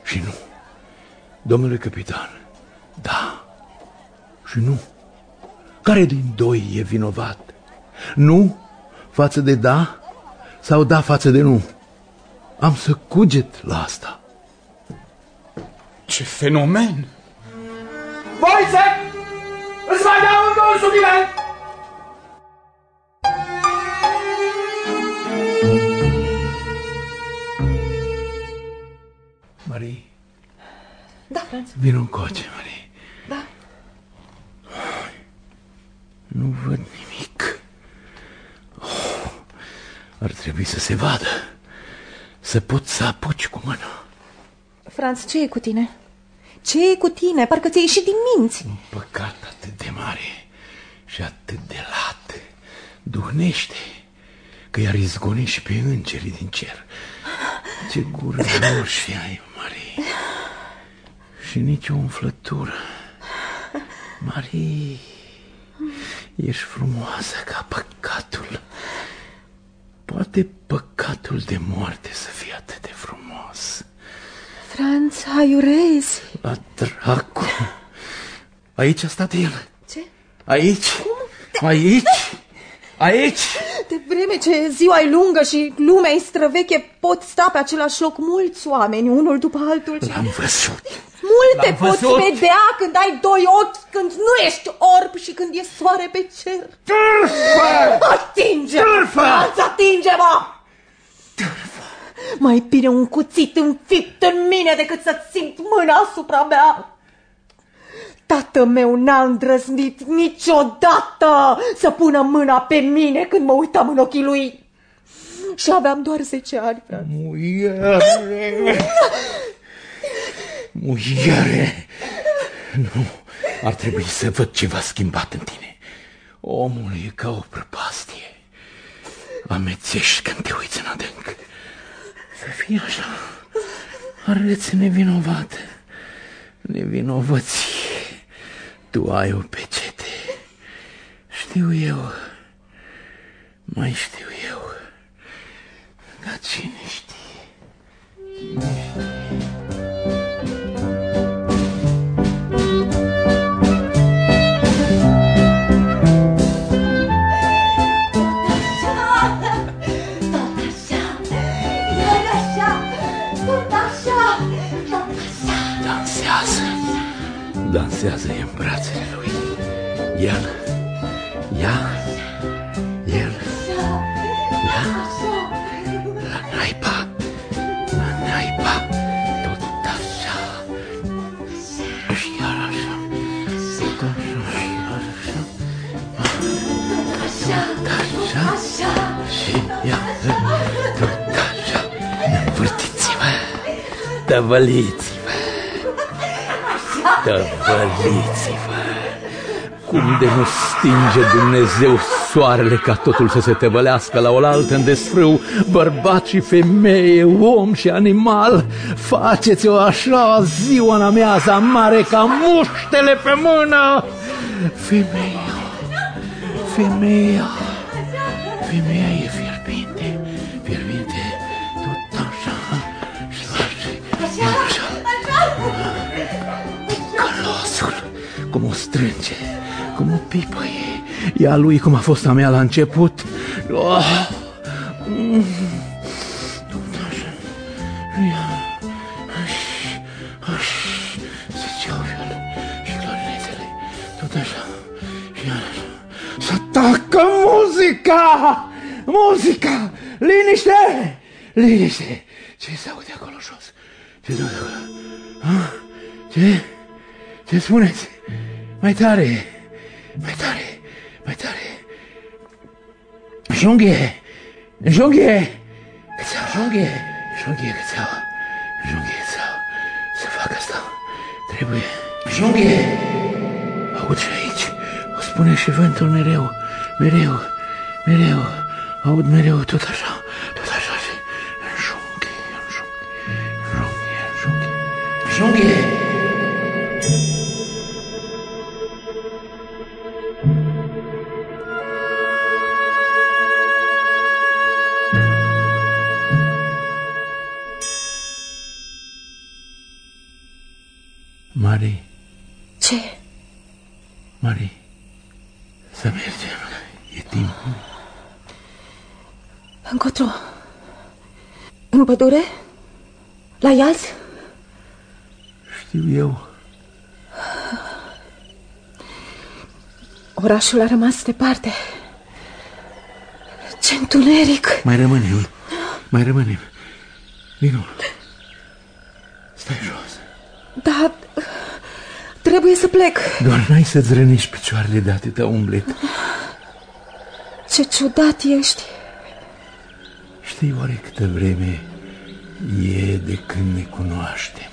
și nu. Domnule capitan, da și nu. Care din doi e vinovat? Nu față de da sau da față de nu? Am să cuget la asta. Ce fenomen! Voicec! Îți mai dau încă un supliment! Marie, Da, Franț. vin încoace, Marie. Nu văd nimic. Oh, ar trebui să se vadă. Să pot să apuci cu mâna. Franț, ce e cu tine? Ce e cu tine? Parcă ți-ai ieșit din minți. Un păcat atât de mare și atât de lat duhnește că i-ar izgoni și pe îngerii din cer. Ce gură roșie ai, Marie. Și nici o umflătură. Marie, ești frumoasă ca păcatul. Poate păcatul de moarte să fie atât de frumos. Franț, aiurezi. La dracu. Aici a stat el. Ce? Aici. Aici. Aici. De vreme ce ziua e lungă și lumea e străveche, pot sta pe același loc mulți oameni, unul după altul. L-am văzut. Multe L-am poți văzut. vedea când ai doi ochi, când nu ești orb și când e soare pe cer. Târfă! Atinge! Târfă! Franț, atinge-mă! Mai bine un cuțit înfipt în mine decât să simt mâna asupra mea. Tată meu n-a îndrăznit niciodată să pună mâna pe mine când mă uitam în ochii lui. Și aveam doar 10 ani, Franț. Muiere. Muiere. Nu, ar trebui să văd ce v-a schimbat în tine. Omul e ca o prăpastie. Amețești când te uiți în adânc. Să fie așa. Arăți nevinovat. Nevinovăție. Tu ai o pecete. Știu eu. Mai știu eu. Dar cine știe? Cine știe? Dansează în brațele lui. El, ea, el, ea, la naipa, la naipa, tot așa, și iar așa, tot așa, și iar așa, tot așa, și iar tot așa, învârtiți-vă, tăvăliți-vă. Tăvăliți-vă! Cum de nu stinge Dumnezeu soarele ca totul să se tăvălească la oaltă în desfrâu, bărbat și femeie, om și animal, faceți-o așa ziua în amiaza mare ca muștele pe mână! Femeia, femeia, femeia cum o strânge, cum o pipăie. E a lui cum a fost a mea la început. Oh. Mm. Tot așa. Ia. Aș, aș. Ziceau viol și clarinetele. Tot așa. Și iar așa. Să tacă muzica! Muzica! Liniște! Liniște! Ce se aude acolo jos? Ce se aude acolo? Ah? Ce? Ce spuneți? Mai tare, mai tare, mai tare. Junghie, junghie, cățeau, junghie, junghie, cățeau, junghie, cățeau. Să fac asta, trebuie. Junghie, aud și aici, o spune și vântul mereu, mereu, mereu, aud mereu tot așa, tot așa și în junghie, în junghie, în pădure? La iaz? Știu eu. Orașul a rămas departe. Ce întuneric! Mai rămânem. Mai rămânem. Vino. Stai jos. Da, trebuie să plec. Doar n-ai să-ți rănești picioarele de atâta umblet. Ce ciudat ești. Știi oare câtă vreme e de când ne cunoaștem?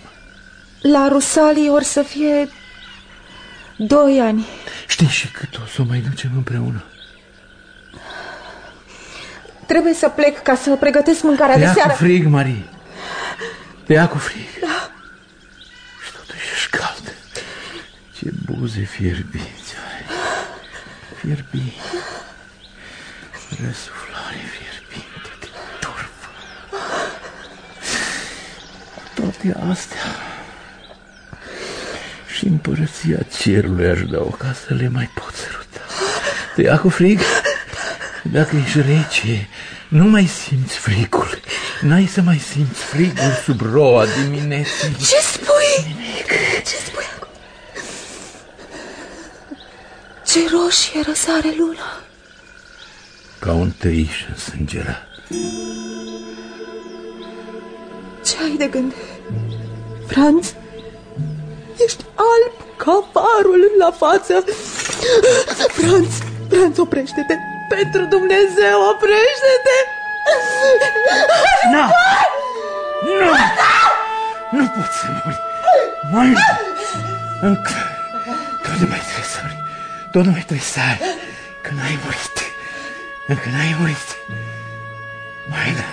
La Rusalii or să fie doi ani. Știi și cât o să o mai ducem împreună? Trebuie să plec ca să pregătesc mâncarea Te de ia seară. cu frig, Marie. Te ia cu frig. Da. Și totuși ești cald. Ce buze fierbiți ai. Fierbi. Răsuflare Toate astea. Și împărăția cerului aș da-o ca să le mai pot săruta. Te ia cu frig? Dacă ești rece, nu mai simți frigul. N-ai să mai simți frigul sub roa dimineții. Ce spui? Ce spui acum? Ce roșie răsare luna. Ca un tăiș însângerat. Ce ai de gând? Franz? Ești alb ca farul la față. Franz, Franz, oprește-te. Pentru Dumnezeu, oprește-te. Nu! Nu! Nu pot să mori. Mai nu. Încă. Tot nu mai trebuie să mori. Tot nu mai trebuie să ai. Că Încă n-ai murit. Încă n-ai murit. Maina.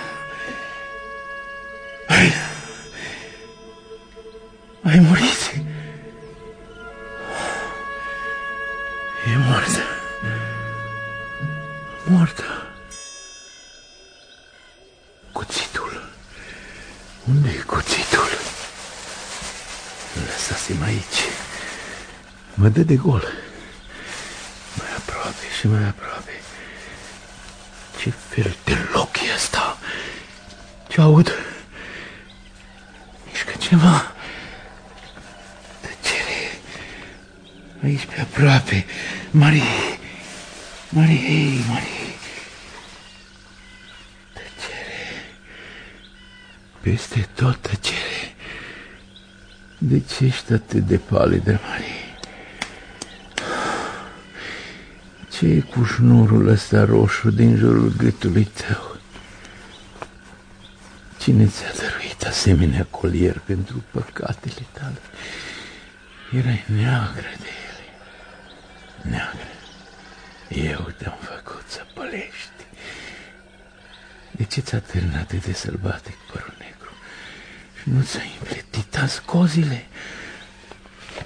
Maina. Ai murit. E moartă. Moartă. Cuțitul. unde e cuțitul? Lăsasem aici. Mă dă de gol. Mai aproape și mai aproape. Ce fel de loc e ăsta? Ce aud? Mișcă ceva. Aici pe aproape. Marie. Marie, ei, Marie. Tăcere. Peste tot tăcere. De ce ești atât de palidă, Marie? ce e cu șnurul ăsta roșu din jurul gâtului tău? Cine ți-a dăruit asemenea colier pentru păcatele tale? Erai neagră de ele, neagră. Eu te-am făcut să pălești. De ce ți-a târnat de sălbatic părul negru? Și nu ți-a împletit ascozile?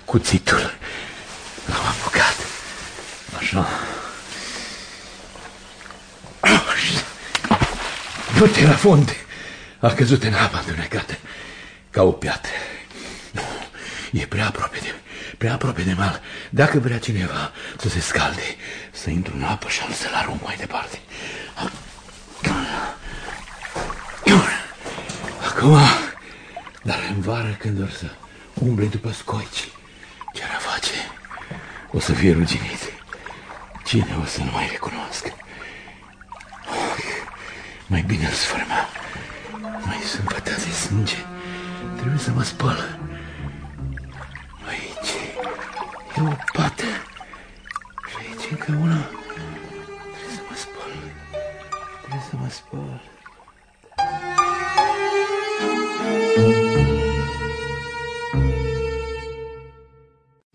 Cuțitul l-am apucat. Așa. Du-te la fonte. A căzut în apa întunecată, ca o piatră. Nu, e prea aproape de, prea aproape de mal. Dacă vrea cineva să se scalde, să intru în apă și al să-l arunc mai departe. Acum, dar în vară când or să umble după scoici, ce ar face? O să fie ruginit. Cine o să nu mai recunoască? Mai bine îl sfârma. Mai sunt pătat de sânge. Trebuie să mă spăl. E o pată. Și aici încă una. Trebuie să mă spăl. Trebuie să mă spăl.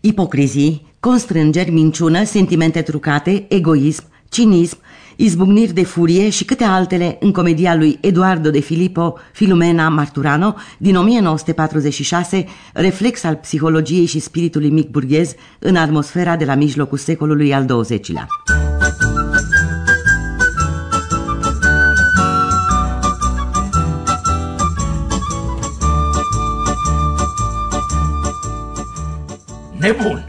Ipocrizii, constrângeri, minciună, sentimente trucate, egoism, cinism, izbucniri de furie și câte altele în comedia lui Eduardo de Filippo, Filumena Marturano, din 1946, reflex al psihologiei și spiritului mic burghez în atmosfera de la mijlocul secolului al XX-lea. Nebun!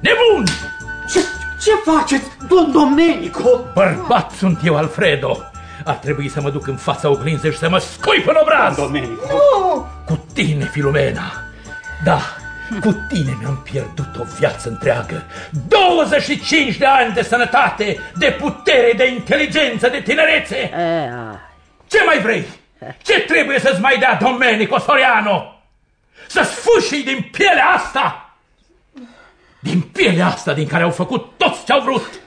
Nebun! Ce, ce faceți, domn Domenico? Bărbat sunt eu, Alfredo. Ar trebui să mă duc în fața oglinzei și să mă scuip în obraz. Domenico. Oh! Cu tine, Filomena. Da, cu tine mi-am pierdut o viață întreagă. 25 de ani de sănătate, de putere, de inteligență, de tinerețe. Ce mai vrei? Ce trebuie să-ți mai dea Domenico Soriano? Să sfâșii din pielea asta? Din pielea asta din care au făcut toți ce au vrut.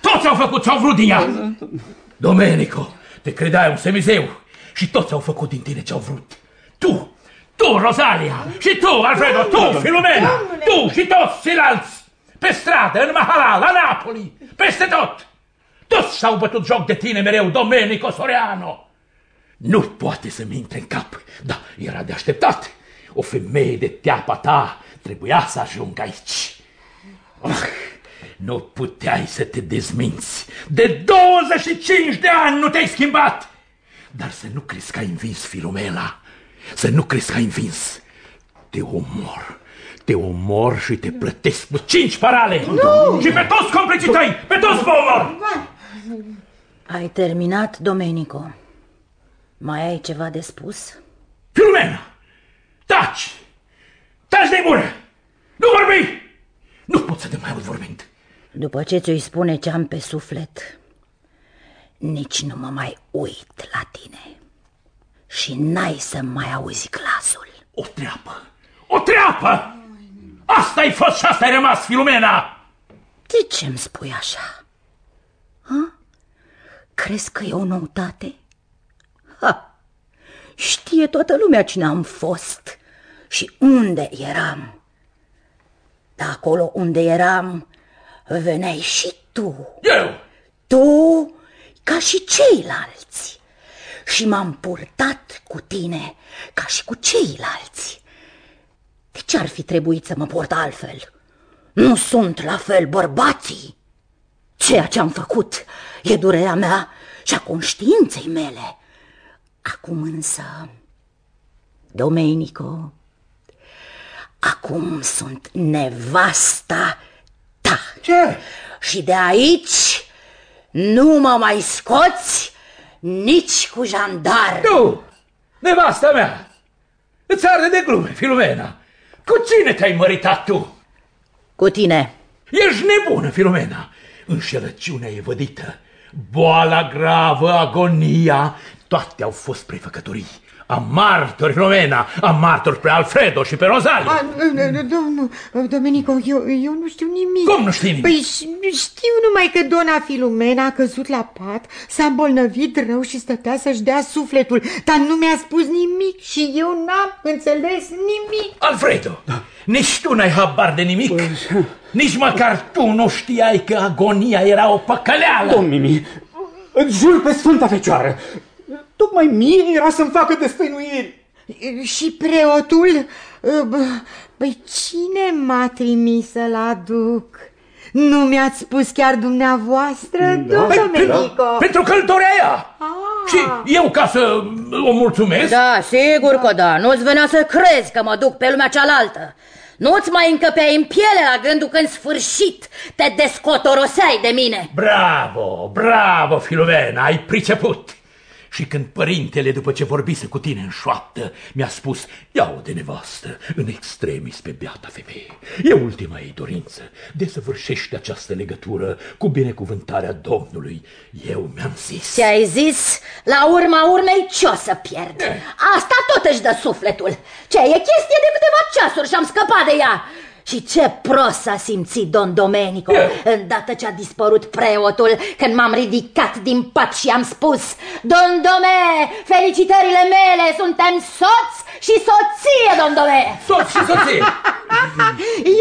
Toți au făcut ce au vrut din ea. Domenico, te credeai un semizeu și toți au făcut din tine ce au vrut. Tu, tu, Rosalia, și tu, Alfredo, tu, Filomena, tu și toți ceilalți, pe stradă, în Mahala, la Napoli, peste tot. Toți s-au bătut joc de tine mereu, Domenico Soriano. Nu poate să-mi intre în cap, dar era de așteptat. O femeie de teapa ta trebuia să ajungă aici. Oh, nu puteai să te dezminți. De 25 de ani nu te-ai schimbat. Dar să nu crezi că ai învins, Filomela. Să nu crezi că ai învins. Te omor. Te omor și te plătesc cu cinci parale. Nu! Și pe toți complicii tăi, pe toți vă omor. Ai terminat, Domenico. Mai ai ceva de spus? Filomena, taci! Taci de gură! Nu vorbi! Nu pot să te mai aud vorbind. După ce ți-o spune ce am pe suflet, nici nu mă mai uit la tine. Și n-ai să mai auzi glasul. O treapă! O treapă! asta ai fost și asta ai rămas, Filomena! De ce îmi spui așa? Ha? Crezi că e o noutate? Ha! Știe toată lumea cine am fost și unde eram. Dar acolo unde eram, veneai și tu. Eu? Tu ca și ceilalți. Și m-am purtat cu tine ca și cu ceilalți. De ce ar fi trebuit să mă port altfel? Nu sunt la fel bărbații. Ceea ce am făcut e durerea mea și a conștiinței mele. Acum însă, Domenico, acum sunt nevasta ta. Ce? Și de aici nu mă mai scoți nici cu jandar. Tu, nevasta mea, îți arde de glume, Filomena. Cu cine te-ai măritat tu? Cu tine. Ești nebună, Filomena. Înșelăciunea e vădită. Boala gravă, agonia, toate au fost prefăcătorii. Am martori, Filomena, am martori pe Alfredo și pe Rosalie. A, domnul Domenico, eu, eu nu știu nimic. Cum nu știi nimic? Păi știu numai că dona Filomena a căzut la pat, s-a îmbolnăvit rău și stătea să-și dea sufletul, dar nu mi-a spus nimic și eu n-am înțeles nimic. Alfredo, da. nici tu n-ai habar de nimic. Păi... Nici măcar tu nu știai că agonia era o păcăleală. Domn Mimi, îți jur pe Sfânta Fecioară, Tocmai mie era să-mi facă destăinuiri. Și preotul? Păi cine m-a trimis să-l aduc? Nu mi-ați spus chiar dumneavoastră, da. Domenico? Da. Pentru că îl dorea ea. Ah. Și eu ca să o mulțumesc? Da, sigur că da. Nu-ți venea să crezi că mă duc pe lumea cealaltă. Nu-ți mai încăpeai în piele la gândul că în sfârșit te descotoroseai de mine. Bravo, bravo, Filomena, ai priceput. Și când părintele, după ce vorbise cu tine în șoaptă, mi-a spus, ia-o de nevastă, în extremis pe beata femeie. E ultima ei dorință, desăvârșește această legătură cu binecuvântarea Domnului. Eu mi-am zis... Ți-ai zis, la urma urmei ce o să pierd? Asta tot își dă sufletul. Ce, e chestie de câteva ceasuri și am scăpat de ea. Și ce prost s-a simțit Don Domenico Îndată ce a dispărut preotul Când m-am ridicat din pat și am spus Don Dome, felicitările mele, suntem soț și soție, Don Dome Soț și soție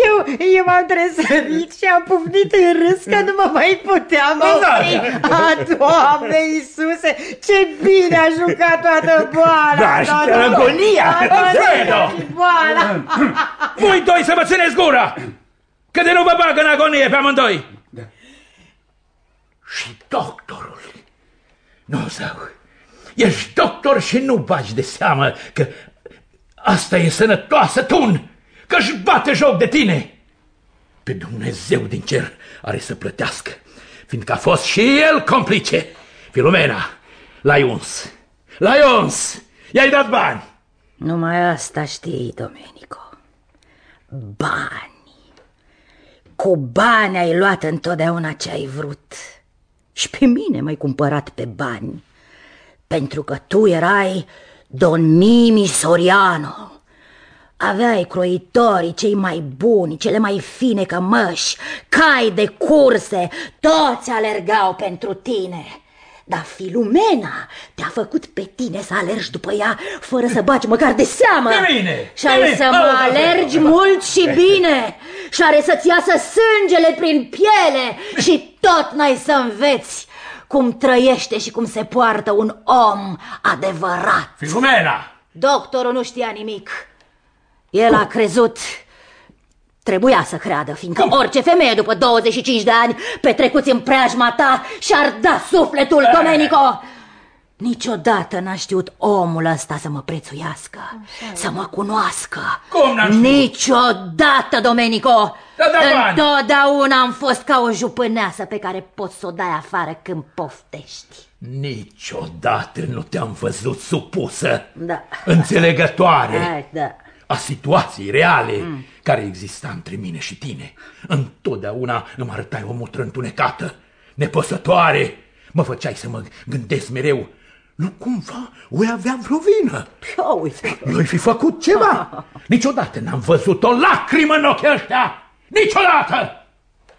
Eu, eu m-am trezărit și am pufnit în râs că nu mă mai puteam opri A, Doamne Iisuse, ce bine a jucat toată boala Da, și agonia Boala Voi doi să vă țineți gura! Că de nu vă bagă în agonie pe amândoi! Da. Și doctorul, nu zău, ești doctor și nu bagi de seamă că asta e sănătoasă tun, că-și bate joc de tine. Pe Dumnezeu din cer are să plătească, fiindcă a fost și el complice. Filomena, l-ai uns, l-ai uns, i-ai dat bani. Numai asta știi, Domenico. Bani. Cu bani ai luat întotdeauna ce ai vrut. Și pe mine m-ai cumpărat pe bani. Pentru că tu erai Don Mimi Soriano. Aveai croitorii cei mai buni, cele mai fine cămăși, cai de curse, toți alergau pentru tine. Dar Filumena te-a făcut pe tine să alergi după ea fără să bagi măcar de seamă. De mine! Și are să mă alergi mult și bine. Și are să-ți iasă sângele prin piele și tot n-ai să înveți cum trăiește și cum se poartă un om adevărat. Filumena! Doctorul nu știa nimic. El a crezut Trebuia să creadă, fiindcă Cum? orice femeie după 25 de ani petrecuți în preajma ta și-ar da sufletul, e... Domenico! Niciodată n-a știut omul ăsta să mă prețuiască, Așa să mă cunoască. Cum n-a Niciodată, Domenico! Da, da, Întotdeauna am fost ca o jupâneasă pe care poți să o dai afară când poftești. Niciodată nu te-am văzut supusă, da. înțelegătoare. Hai, da a situației reale mm. care exista între mine și tine. Întotdeauna îmi arătai o mutră întunecată, nepăsătoare. Mă făceai să mă gândesc mereu. Nu cumva oi avea vreo vină. Nu-i fi făcut ceva. Niciodată n-am văzut o lacrimă în ochii ăștia. Niciodată!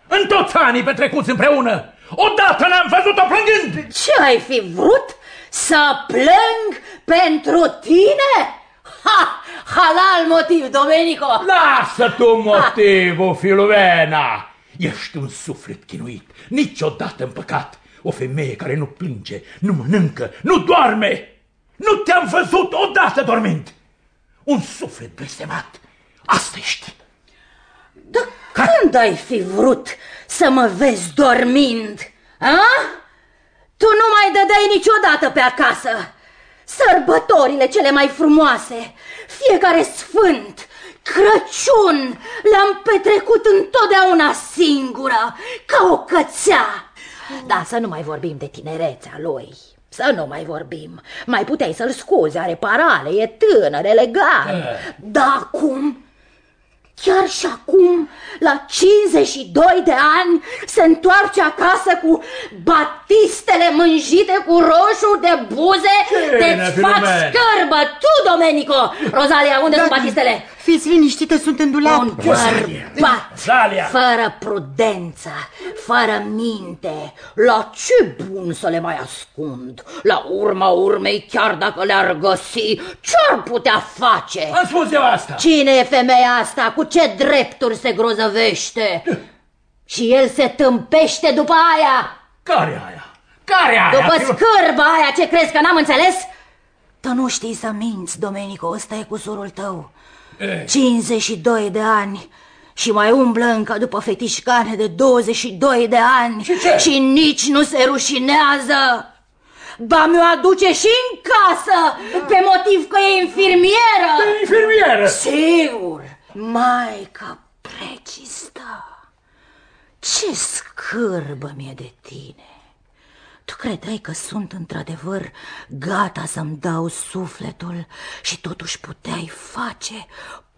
În toți anii petrecuți împreună, odată n-am văzut-o plângând. Ce ai fi vrut? Să plâng pentru tine? Ha! Halal motiv, Domenico! Lasă tu motivul, Filumena! Ești un suflet chinuit, niciodată în păcat. O femeie care nu plânge, nu mănâncă, nu doarme. Nu te-am văzut odată dormind. Un suflet blestemat. Asta ești. Dar când ai fi vrut să mă vezi dormind? A? Tu nu mai dădeai niciodată pe acasă. Sărbătorile cele mai frumoase, fiecare sfânt, Crăciun, le-am petrecut întotdeauna singură, ca o cățea. Da, să nu mai vorbim de tinerețea lui. Să nu mai vorbim. Mai puteai să-l scuzi, are parale, e tânăr, elegant. Eh. Da, acum Chiar și acum, la 52 de ani, se întoarce acasă cu batistele mânjite cu roșu de buze, de-ți fac scârbă. Tu, Domenico! Rozalia, unde sunt batistele? Fiți liniștită, sunt în dulap. Un bărbat fără prudență, fără minte. La ce bun să le mai ascund? La urma urmei, chiar dacă le-ar găsi, ce-ar putea face? Am spus eu asta. Cine e femeia asta? Cu ce drepturi se grozăvește? Și el se tâmpește după aia. Care aia? Care aia? După scârba aia, ce crezi că n-am înțeles? Tu nu știi să minți, Domenico, ăsta e cusurul tău. E. 52 de ani și mai umblă încă după fetișcane de 22 de ani și, ce? și nici nu se rușinează. Ba mi-o aduce și în casă, pe motiv că e infirmieră. E infirmieră? Sigur. Maica precistă, ce scârbă mi-e de tine. Tu credeai că sunt într-adevăr gata să-mi dau sufletul și totuși puteai face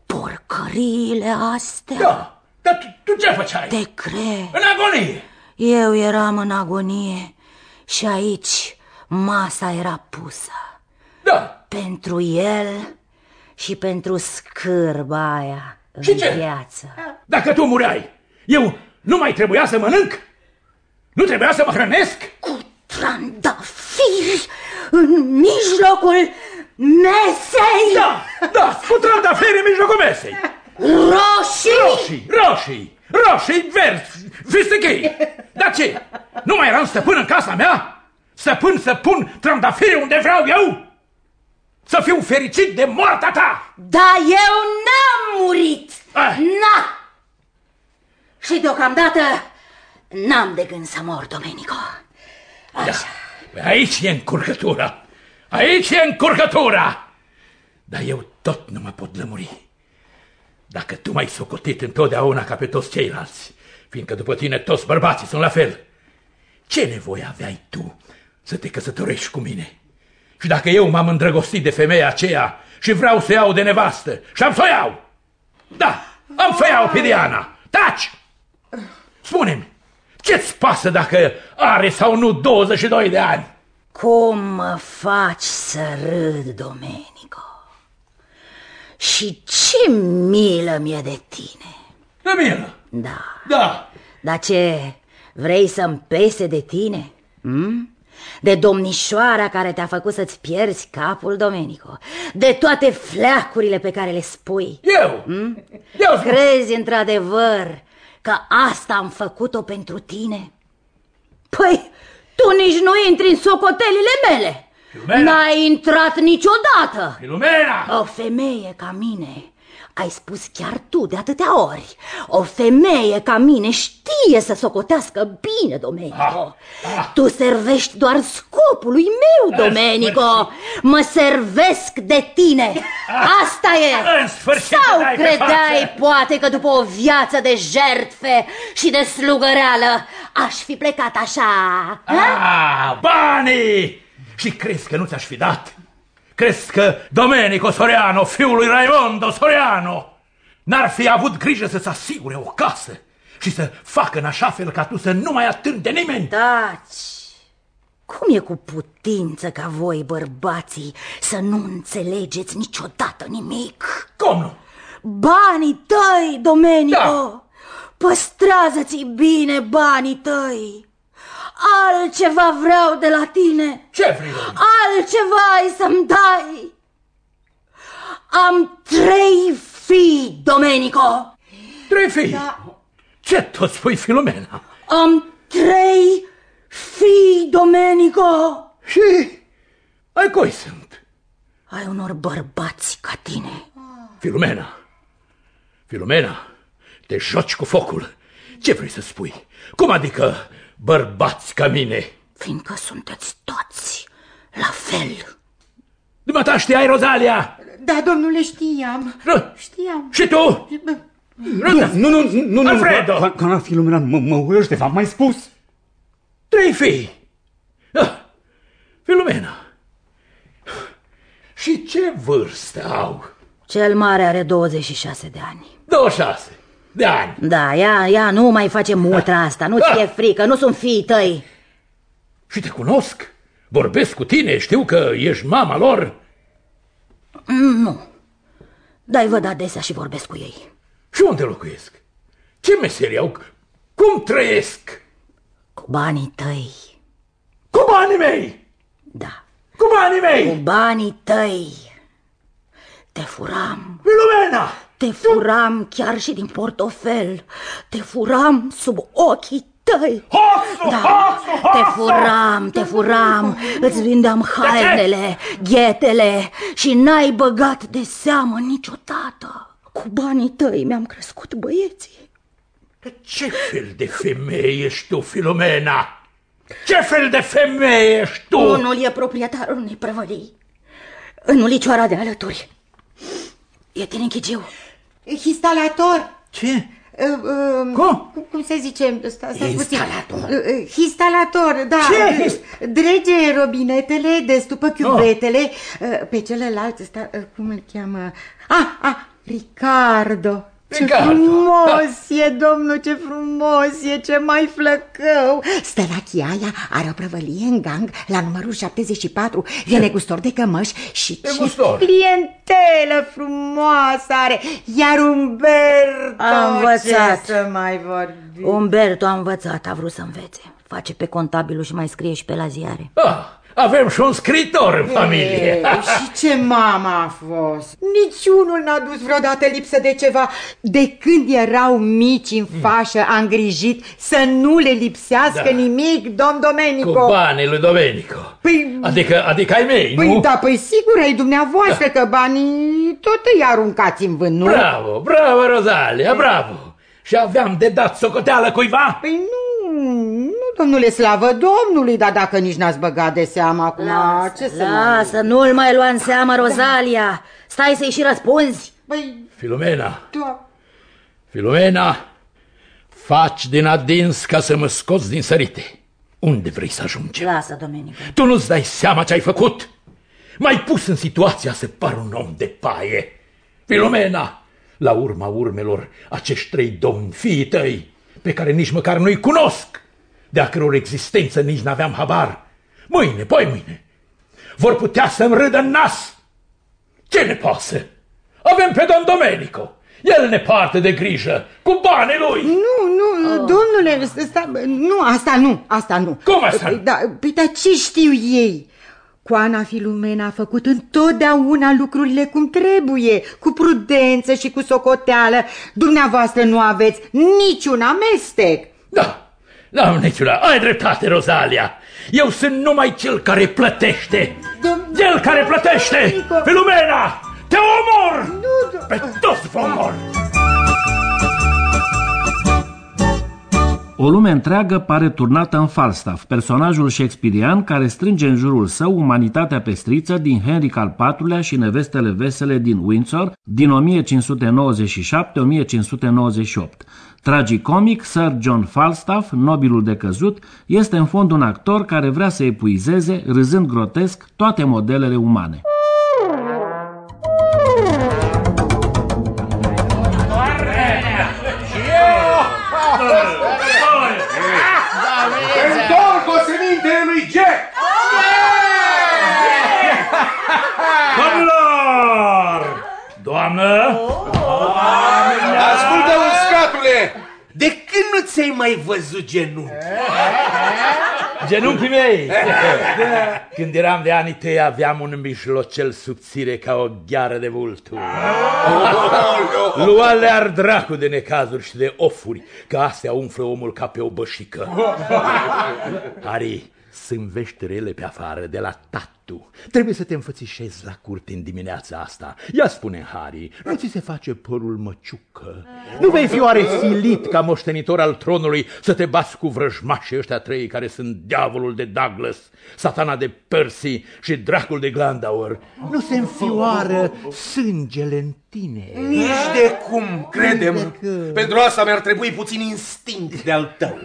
porcăriile astea? Da, dar tu, tu ce făceai? Te cred. În agonie. Eu eram în agonie și aici masa era pusă. Da. Pentru el și pentru scârba aia și în ce? viață. Dacă tu mureai, eu nu mai trebuia să mănânc? Nu trebuia să mă hrănesc? Cu trandafiri în mijlocul mesei! Da, da, cu trandafiri în mijlocul mesei! Roșii! Roșii, roșii, roșii, verzi, vistechei! Dar ce? Nu mai eram stăpân în casa mea? Stăpân să pun trandafiri unde vreau eu? Să fiu fericit de moartea ta! Da, eu n-am murit! Ah. Na! Și deocamdată n-am de gând să mor, Domenico. Așa. Da. Aici e încurcătura. Aici e încurcătura. Dar eu tot nu mă pot lămuri. Dacă tu m-ai socotit întotdeauna ca pe toți ceilalți, fiindcă după tine toți bărbații sunt la fel, ce nevoie aveai tu să te căsătorești cu mine? Și dacă eu m-am îndrăgostit de femeia aceea și vreau să iau de nevastă și am să o iau, da, am să iau pe Diana. Taci! Spune-mi, ce-ți pasă dacă are sau nu 22 de ani? Cum mă faci să râd, Domenico? Și ce milă mi-e de tine? De milă? Da. Da. Dar ce, vrei să-mi pese de tine? Hm? De domnișoara care te-a făcut să-ți pierzi capul, Domenico De toate fleacurile pe care le spui Eu? Hm? Eu Crezi într-adevăr că asta am făcut-o pentru tine? Păi, tu nici nu intri în socotelile mele N-ai intrat niciodată Filumena! O femeie ca mine ai spus chiar tu de atâtea ori. O femeie ca mine știe să socotească bine, Domenico. Ah, ah. Tu servești doar scopului meu, Domenico. Mă servesc de tine. Asta e. În sfârșit Sau dai pe credeai, față. poate, că după o viață de jertfe și de slugăreală aș fi plecat așa? ha? Ah, banii! Și crezi că nu ți-aș fi dat? Crezi că Domenico Soriano, fiul lui Raimondo Soriano, n-ar fi avut grijă să-ți asigure o casă și să facă în așa fel ca tu să nu mai atârni de nimeni? Taci! Cum e cu putință ca voi, bărbații, să nu înțelegeți niciodată nimic? Cum nu? Banii tăi, Domenico! Da. Păstrează-ți bine banii tăi! Altceva vreau de la tine! Ce vrei? Altceva ai să-mi dai! Am trei fii, Domenico! Trei fii? Da. Ce tot spui, Filomena? Am trei fii, Domenico! Și ai cui sunt? Ai unor bărbați ca tine. Filomena, Filomena, te joci cu focul. Ce vrei să spui? Cum adică bărbați ca mine? Fiindcă sunteți toți la fel. Dumneata știai, Rozalia? Da, domnule, știam. Nu. Știam. Și tu? Nu, nu, nu, nu, nu, Alfredo! Cana Filomena mă, mă urăște, v-am mai spus. Trei fii. Ah, Filomena. Și ce vârstă au? Cel mare are 26 de ani. 26 de ani. Da, ia, ia, nu mai face mutra asta, nu-ți fie frică, nu sunt fiii tăi. Și te cunosc? Vorbesc cu tine, știu că ești mama lor. Nu. Dar văd adesea și vorbesc cu ei. Și unde locuiesc? Ce meserie au? Cum trăiesc? Cu banii tăi. Cu banii mei? Da. Cu banii mei? Cu banii tăi. Te furam. Filomena! Te furam chiar și din portofel. Te furam sub ochii tăi. Hoxu, da. hoxu, hoxu! Te furam, te furam. Îți vindeam hainele, ghetele și n-ai băgat de seamă niciodată. Cu banii tăi mi-am crescut băieții. Ce fel de femeie ești tu, Filomena? Ce fel de femeie ești tu? Unul e proprietarul unei prăvălii. În ulicioara de alături. E tinichigiu. Instalator. Ce? Uh, uh, cum? Cum se zice? Sta, sta Instalator. Uh, uh, instalator, da. Ce? Drege robinetele, destupă chiuvetele. Uh, pe celălalt, sta, uh, cum îl cheamă? Ah, ah, Ricardo. Ce Ricardo. frumos e, domnul, ce frumos e, ce mai flăcău Stă la Chiaia, are o prăvălie în gang La numărul 74 E negustor de cămăși și Negustor. ce clientelă frumoasă are Iar Umberto A învățat. Ce să mai vorbi Umberto a învățat, a vrut să învețe. Face pe contabilul și mai scrie și pe la ziare. Ah, avem și un scriitor în familie. Ei, și ce mama a fost Niciunul n-a dus vreodată lipsă de ceva De când erau mici în fașă A îngrijit să nu le lipsească Da. nimic, domn Domenico Cu banii lui Domenico. Păi, Adică, adică ai mei, păi nu? da, păi sigur ai dumneavoastră că banii tot îi aruncați în vânt, nu? Bravo, bravo, Rozalia, bravo. Și aveam de dat socoteală cuiva? Păi nu, nu, domnule, slavă Domnului, dar dacă nici n-ați băgat de seamă acum, ce să mai... Lasă, nu-l mai lua în seamă, Rozalia. Stai să-i și răspunzi. Păi, Filomena, da, Filomena, faci din adins ca să mă scoți din sărite. Unde vrei să ajungi? Lasă, Domenico. Tu nu-ți dai seama ce ai făcut? M-ai pus în situația să par un om de paie. Filomena, la urma urmelor, acești trei domni, fiii tăi, pe care nici măcar nu-i cunosc, de a căror existență nici n-aveam habar, mâine, poi mâine, vor putea să-mi râdă în nas. Ce ne pasă? Avem pe domn Domenico. El ne poartă de grijă, cu banii lui. Nu, nu, oh. domnule, sta, nu, asta nu, asta nu. Cum asta nu? Da, păi, dar ce știu ei? Coana Filumena a făcut întotdeauna lucrurile cum trebuie, cu prudență și cu socoteală. Dumneavoastră nu aveți niciun amestec. Da, da, niciuna, ai dreptate, Rozalia. Eu sunt numai cel care plătește. Dom- Cel care plătește! Domenico. Filumena! Te omor! Nu, do- Pe toți vă omor! O lume întreagă pare turnată în Falstaff, personajul shakespearian care strânge în jurul său umanitatea pestriță din Henric al IV-lea și nevestele vesele din Windsor din 1597-1598. Tragicomic, Sir John Falstaff, nobilul decăzut, este în fond un actor care vrea să epuizeze, râzând grotesc, toate modelele umane. Mai văzut genunchi? Genunchii mei! Când eram de anii tăi aveam un mijlocel subțire ca o gheară de vultur. Lua lear dracu de necazuri și de ofuri, că astea umflă omul ca pe o bășică. Harry, sunt vești rele pe afară de la tatu. Trebuie să te înfățișezi la curte în dimineața asta. Ia spune, Harry, nu ți se face părul măciucă? Nu vei fi oare silit ca moștenitor al tronului să te bați cu vrăjmașii ăștia trei care sunt diavolul de Douglas, satana de Percy și dracul de Glandauer? Nu se înfioară sângele în tine. Nici de cum, credem. Pentru asta mi-ar trebui puțin instinct de-al tău.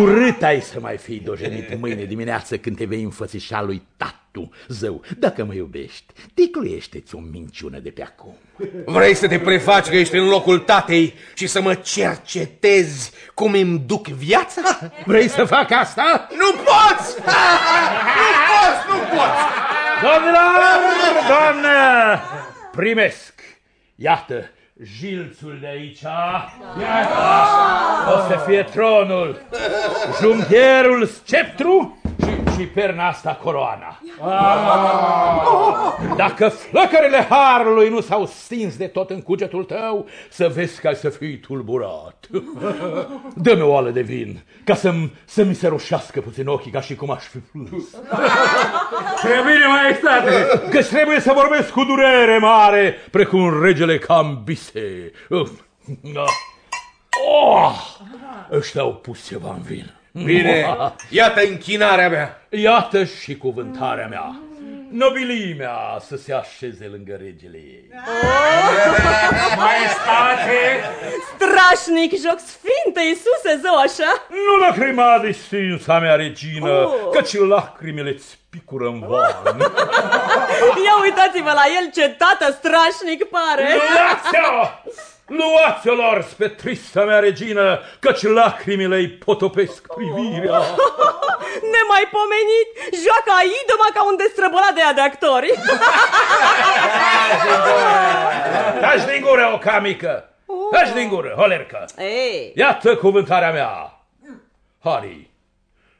Urât ai să mai fii dojenit mâine dimineață când te vei înfățișa lui tatu, zău. Dacă mă iubești, ticluiește-ți o minciună de pe acum. Vrei să te prefaci că ești în locul tatei și să mă cercetezi cum îmi duc viața? Vrei să fac asta? Nu poți! Nu poți, nu poți! Doamnelor, doamnă, primesc. Iată, jilțul de aici. Iată, o să fie tronul, junghierul sceptru și, și perna asta coroana. Dacă flăcările harului nu s-au stins de tot în cugetul tău, să vezi că ai să fii tulburat. Dă-mi o oală de vin, ca să-mi să mi se roșească puțin ochii, ca și cum aș fi plâns. Prea bine, maestate! Că trebuie să vorbesc cu durere mare, precum regele Cambise. Oh! Ăștia au pus ceva în vin. Bine, iată închinarea mea. Iată și cuvântarea mea. Nobilimea să se așeze lângă regele ei. Maestate! Strașnic joc sfinte, Iisuse, zău așa? Nu lacrima distinsa mea regină, Oh. căci lacrimile-ți picură în van. Ia uitați-vă la el, ce tată strașnic pare! Luați-o! Luați-o, lors, pe trista mea regină, căci lacrimile-i potopesc privirea. Nemaipomenit! Joacă aidoma ca un destrăbălat de ea de actori! Taci din gură, o camică! Taci din gură, holercă! Ei, Iată cuvântarea mea! Harry,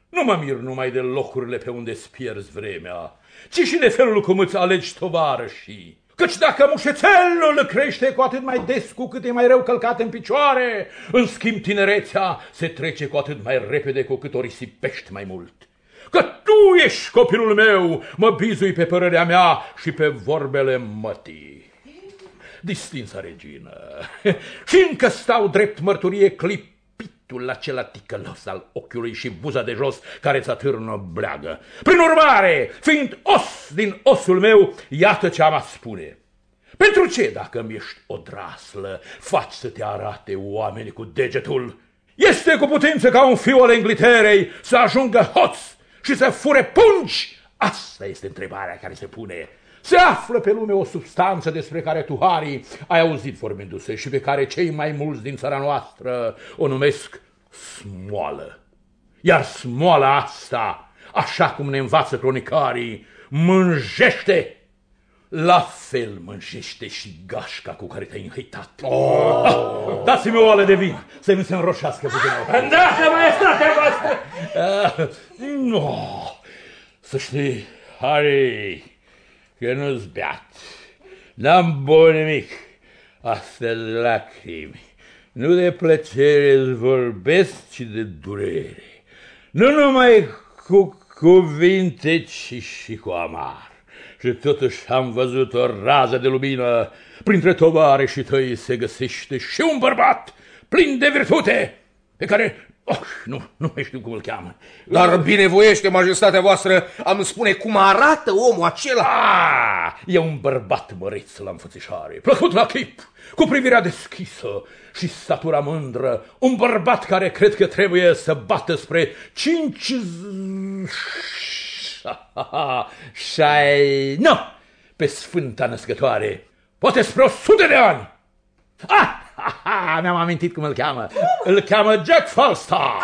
nu mă mir numai de locurile pe unde îți pierzi vremea, ci și de felul cum îți alegi tovarășii. Căci dacă mușețelul crește cu atât mai des cu cât e mai rău călcat în picioare, în schimb tinerețea se trece cu atât mai repede cu cât o risipești mai mult. Că tu ești copilul meu, mă bizui pe părerea mea și pe vorbele mătii. Distinsă regină, și încă stau drept mărturie clipitul acela ticălos al ochiului și buza de jos care ți atârnă bleagă. Prin urmare, fiind os din osul meu, iată ce am a spune. Pentru ce, dacă mi ești o draslă, faci să te arate oamenii cu degetul? Este cu putință ca un fiu al Engliterei să ajungă hoț și să fure pungi? Asta este întrebarea care se pune. Se află pe lume o substanță despre care tu, Harry, ai auzit vorbindu-se și pe care cei mai mulți din țara noastră o numesc smoală. Iar smoala asta, așa cum ne învață cronicarii, mânjește la fel mânjește și gașca cu care te-ai înhăitat. Oh. Ah, Dați-mi o oală de vin, să nu se înroșească puțin. Îndată, maestatea voastră! Ah, no. Să știi, Harry, că nu-ți beat. N-am bun nimic. Astea lacrimi. Nu de plăcere îți vorbesc, ci de durere. Nu numai cu cuvinte, ci și cu amar. Și totuși am văzut o rază de lumină. Printre tovarășii tăi se găsește și un bărbat plin de virtute, pe care Oh, nu, nu mai știu cum îl cheamă. Dar binevoiește, majestatea voastră, am spune cum arată omul acela. Ah, e un bărbat măreț la înfățișare, plăcut la chip, cu privirea deschisă și statura mândră. Un bărbat care cred că trebuie să bată spre cinci... Șai... Nu! Pe Sfânta Născătoare. Poate spre o sută de ani. Ah! Ha, ha, mi-am amintit cum îl cheamă. Îl cheamă Jack Falstaff.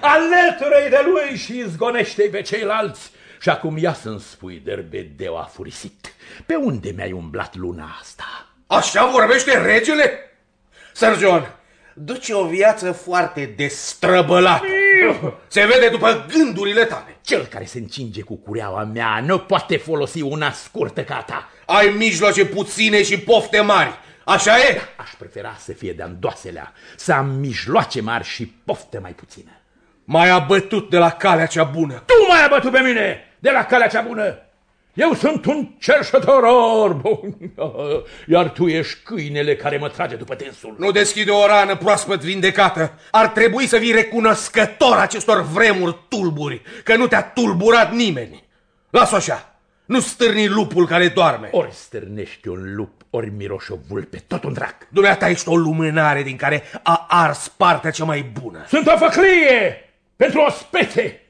Alătură-i de lui și izgonește pe ceilalți. Și acum ia să-mi spui, derbedeu afurisit, pe unde mi-ai umblat luna asta? Așa vorbește regele? Sir John, duce o viață foarte destrăbălată. Se vede după gândurile tale. Cel care se încinge cu cureaua mea nu poate folosi una scurtă ca ta. Ai mijloace puține și pofte mari. Așa e? Aș prefera să fie de andoaselea, să am mijloace mari și pofte mai puține. M-ai abătut de la calea cea bună. Tu m-ai abătut pe mine de la calea cea bună. Eu sunt un cerșător orb, iar tu ești câinele care mă trage după tensul. Nu deschide o rană proaspăt vindecată. Ar trebui să fii recunoscător acestor vremuri tulburi, că nu te-a tulburat nimeni. Lasă așa, nu stârni lupul care doarme. Ori stârnești un lup, ori miroși o vulpe, tot un drac. Dumneata ești o lumânare din care a ars partea cea mai bună. Sunt o făclie pentru o spețe,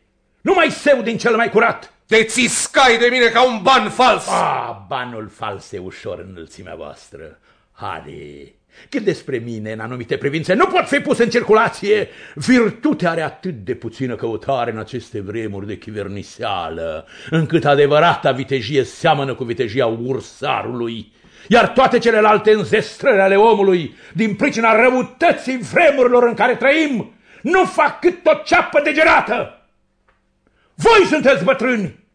nu mai seu din cel mai curat. Te țiscai de mine ca un ban fals! Ah, banul fals e ușor în înălțimea voastră. Hare, cât despre mine, în anumite privințe, nu pot fi pus în circulație. Virtutea are atât de puțină căutare în aceste vremuri de chiverniseală, încât adevărata vitejie seamănă cu vitejia ursarului. Iar toate celelalte înzestrări ale omului, din pricina răutății vremurilor în care trăim, nu fac cât o ceapă degerată. Voi sunteți bătrâni!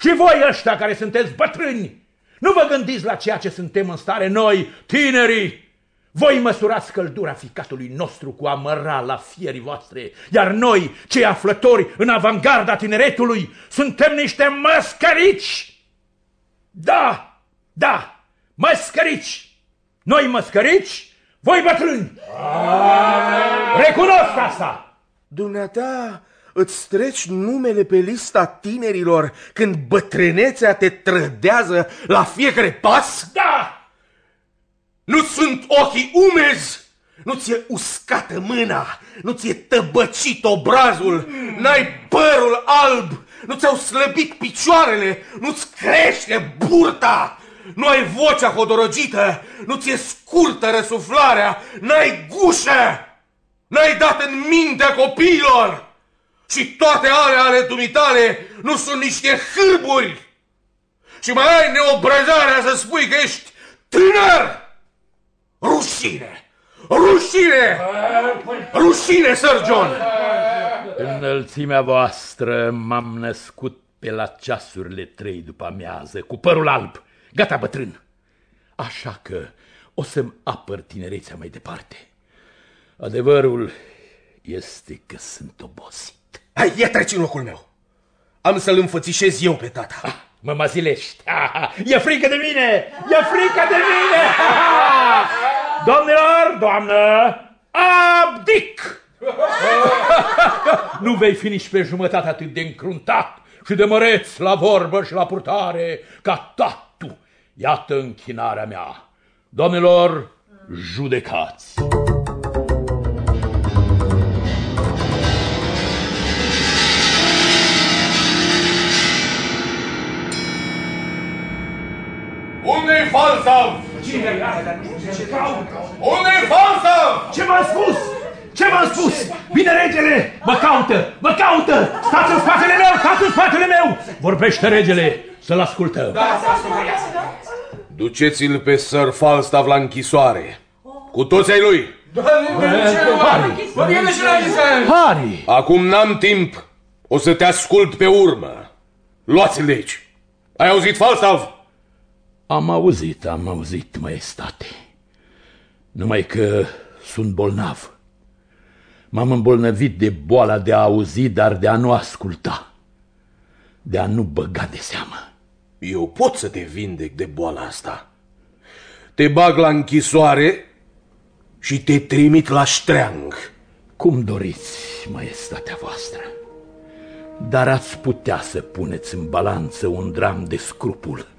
Și voi ăștia care sunteți bătrâni, nu vă gândiți la ceea ce suntem în stare noi, tinerii! Voi măsurați căldura ficatului nostru cu amăra la fierii voastre, iar noi, cei aflători în avangarda tineretului, suntem niște măscărici! Da, da, măscărici! Noi măscărici, voi bătrâni! Recunosc asta! Dumneata îți treci numele pe lista tinerilor când bătrânețea te trădează la fiecare pas? Da! Nu sunt ochii umezi! Nu ți-e uscată mâna, nu ți-e tăbăcit obrazul, n-ai părul alb, nu ți-au slăbit picioarele, nu-ți crește burta, nu ai vocea hodorogită, nu ți-e scurtă răsuflarea, n-ai gușă, n-ai dat în mintea copiilor. Și toate ale ale dumitale nu sunt niște hârburi. Și mai ai neobrăzarea să spui că ești tânăr. Rușine! Rușine! Rușine, Sir John! Înălțimea voastră m-am născut pe la ceasurile trei după amiază, cu părul alb, gata bătrân. Așa că o să-mi apăr tinerețea mai departe. Adevărul este că sunt obosit. Hai, ia treci în locul meu. Am să-l înfățișez eu pe tata. Ah, mă mazilești. Ah, e frică de mine! E frică de mine! Ah, domnilor, doamnă, abdic! nu vei fi nici pe jumătate atât de încruntat și de măreț la vorbă și la purtare ca tatu. Iată închinarea mea. Domnilor, judecați! Unde-i Falstaff? Unde-i Falstaff? Ce v-am spus? Ce v-am spus? Vine regele! Mă caută! Mă caută! Stați în spatele meu! Stați în spatele meu! Vorbește regele! Să-l ascultăm! Da, Duceți-l pe Sir Falstaff la închisoare. Cu toți ai lui. Harry! Acum n-am timp. O să te ascult pe urmă. Luați-l de aici. Ai auzit, Falstaff? Am auzit, am auzit, maestate. Numai că sunt bolnav. M-am îmbolnăvit de boala de a auzi, dar de a nu asculta. De a nu băga de seamă. Eu pot să te vindec de boala asta. Te bag la închisoare și te trimit la ștreang. Cum doriți, maestatea voastră. Dar ați putea să puneți în balanță un dram de scrupul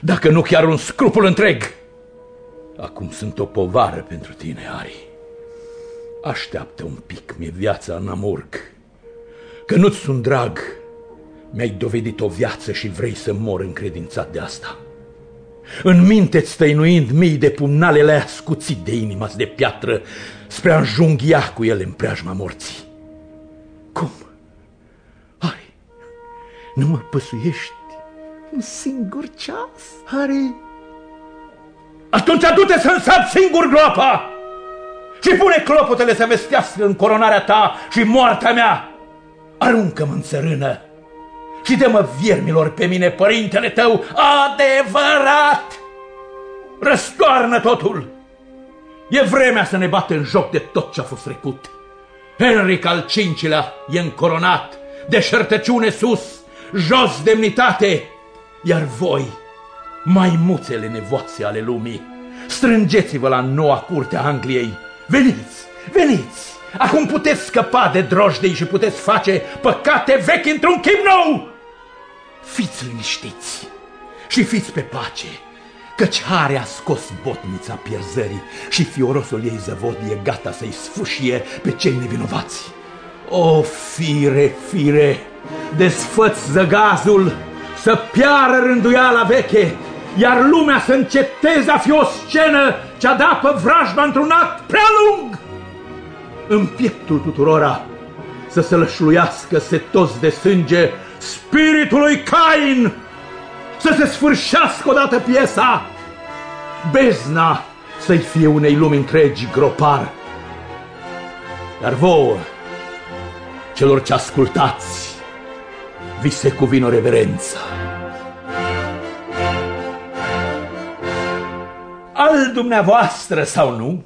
dacă nu chiar un scrupul întreg. Acum sunt o povară pentru tine, Ari. Așteaptă un pic, mi-e viața în amurg. Că nu-ți sunt drag, mi-ai dovedit o viață și vrei să mor încredințat de asta. În minte stăinuind mii de pumnale le-ai ascuțit de inima de piatră spre a înjunghia cu ele în preajma morții. Cum? Ari, nu mă păsuiești un singur ceas, Harry. Atunci du-te să-mi singur groapa și pune clopotele să vestească în coronarea ta și moartea mea. Aruncă-mă în țărână și dă-mă viermilor pe mine, părintele tău, adevărat! Răstoarnă totul! E vremea să ne bate în joc de tot ce a fost trecut. Henric al V-lea e încoronat, deșertăciune sus, jos demnitate, iar voi, maimuțele nevoase ale lumii, strângeți-vă la noua curte a Angliei. Veniți, veniți! Acum puteți scăpa de drojdei și puteți face păcate vechi într-un chip nou! Fiți liniștiți și fiți pe pace, căci Hare a scos botnița pierzării și fiorosul ei zăvod e gata să-i sfâșie pe cei nevinovați. O, fire, fire, desfăți zăgazul, să piară rânduiala veche, iar lumea să înceteze a fi o scenă ce adapă vrajba într-un act prea lung. În pieptul tuturora să se lășluiască setos de sânge spiritul lui Cain, să se sfârșească odată piesa, bezna să-i fie unei lumi întregi gropar. Dar vouă, celor ce ascultați, vi se cuvin o reverență. Al dumneavoastră sau nu,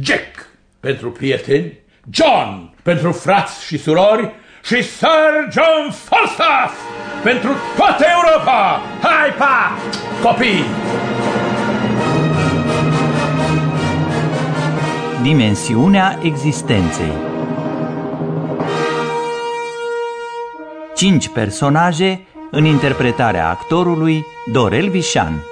Jack pentru prieteni, John pentru frați și surori și Sir John Falstaff pentru toată Europa! Hai, pa, copii! Dimensiunea existenței Cinci personaje în interpretarea actorului Dorel Vișan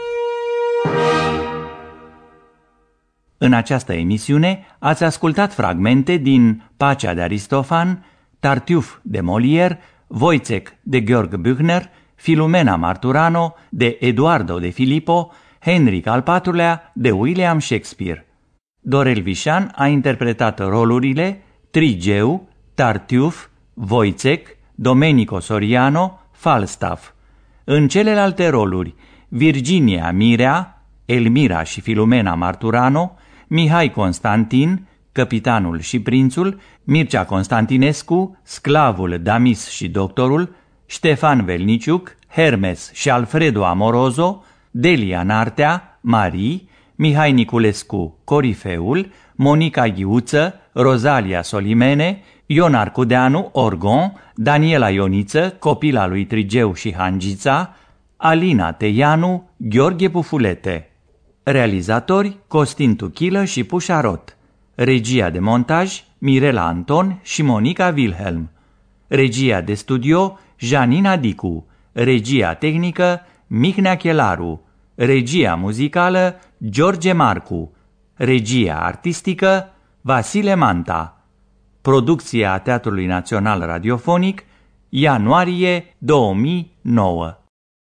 În această emisiune ați ascultat fragmente din Pacea de Aristofan, Tartiuf de Molière, Voicec de Georg Büchner, Filumena Marturano de Eduardo de Filippo, Henric al IV-lea de William Shakespeare. Dorel Vișan a interpretat rolurile Trigeu, Tartiuf, Voicec, Domenico Soriano, Falstaff. În celelalte roluri, Virginia Mirea, Elmira și Filumena Marturano, Mihai Constantin, Capitanul și Prințul, Mircea Constantinescu, Sclavul Damis și Doctorul, Ștefan Velniciuc, Hermes și Alfredo Amorozo, Delia Nartea, Marie, Mihai Niculescu, Corifeul, Monica Ghiuță, Rozalia Solimene, Ion Arcudeanu, Orgon, Daniela Ioniță, copila lui Trigeu și Hangița, Alina Teianu, Gheorghe Pufulete. Realizatori Costin Tuchilă și Pușarot. Regia de montaj Mirela Anton și Monica Wilhelm. Regia de studio Janina Dicu. Regia tehnică Mihnea Chelaru. Regia muzicală George Marcu. Regia artistică Vasile Manta. Producția Teatrului Național Radiofonic ianuarie 2009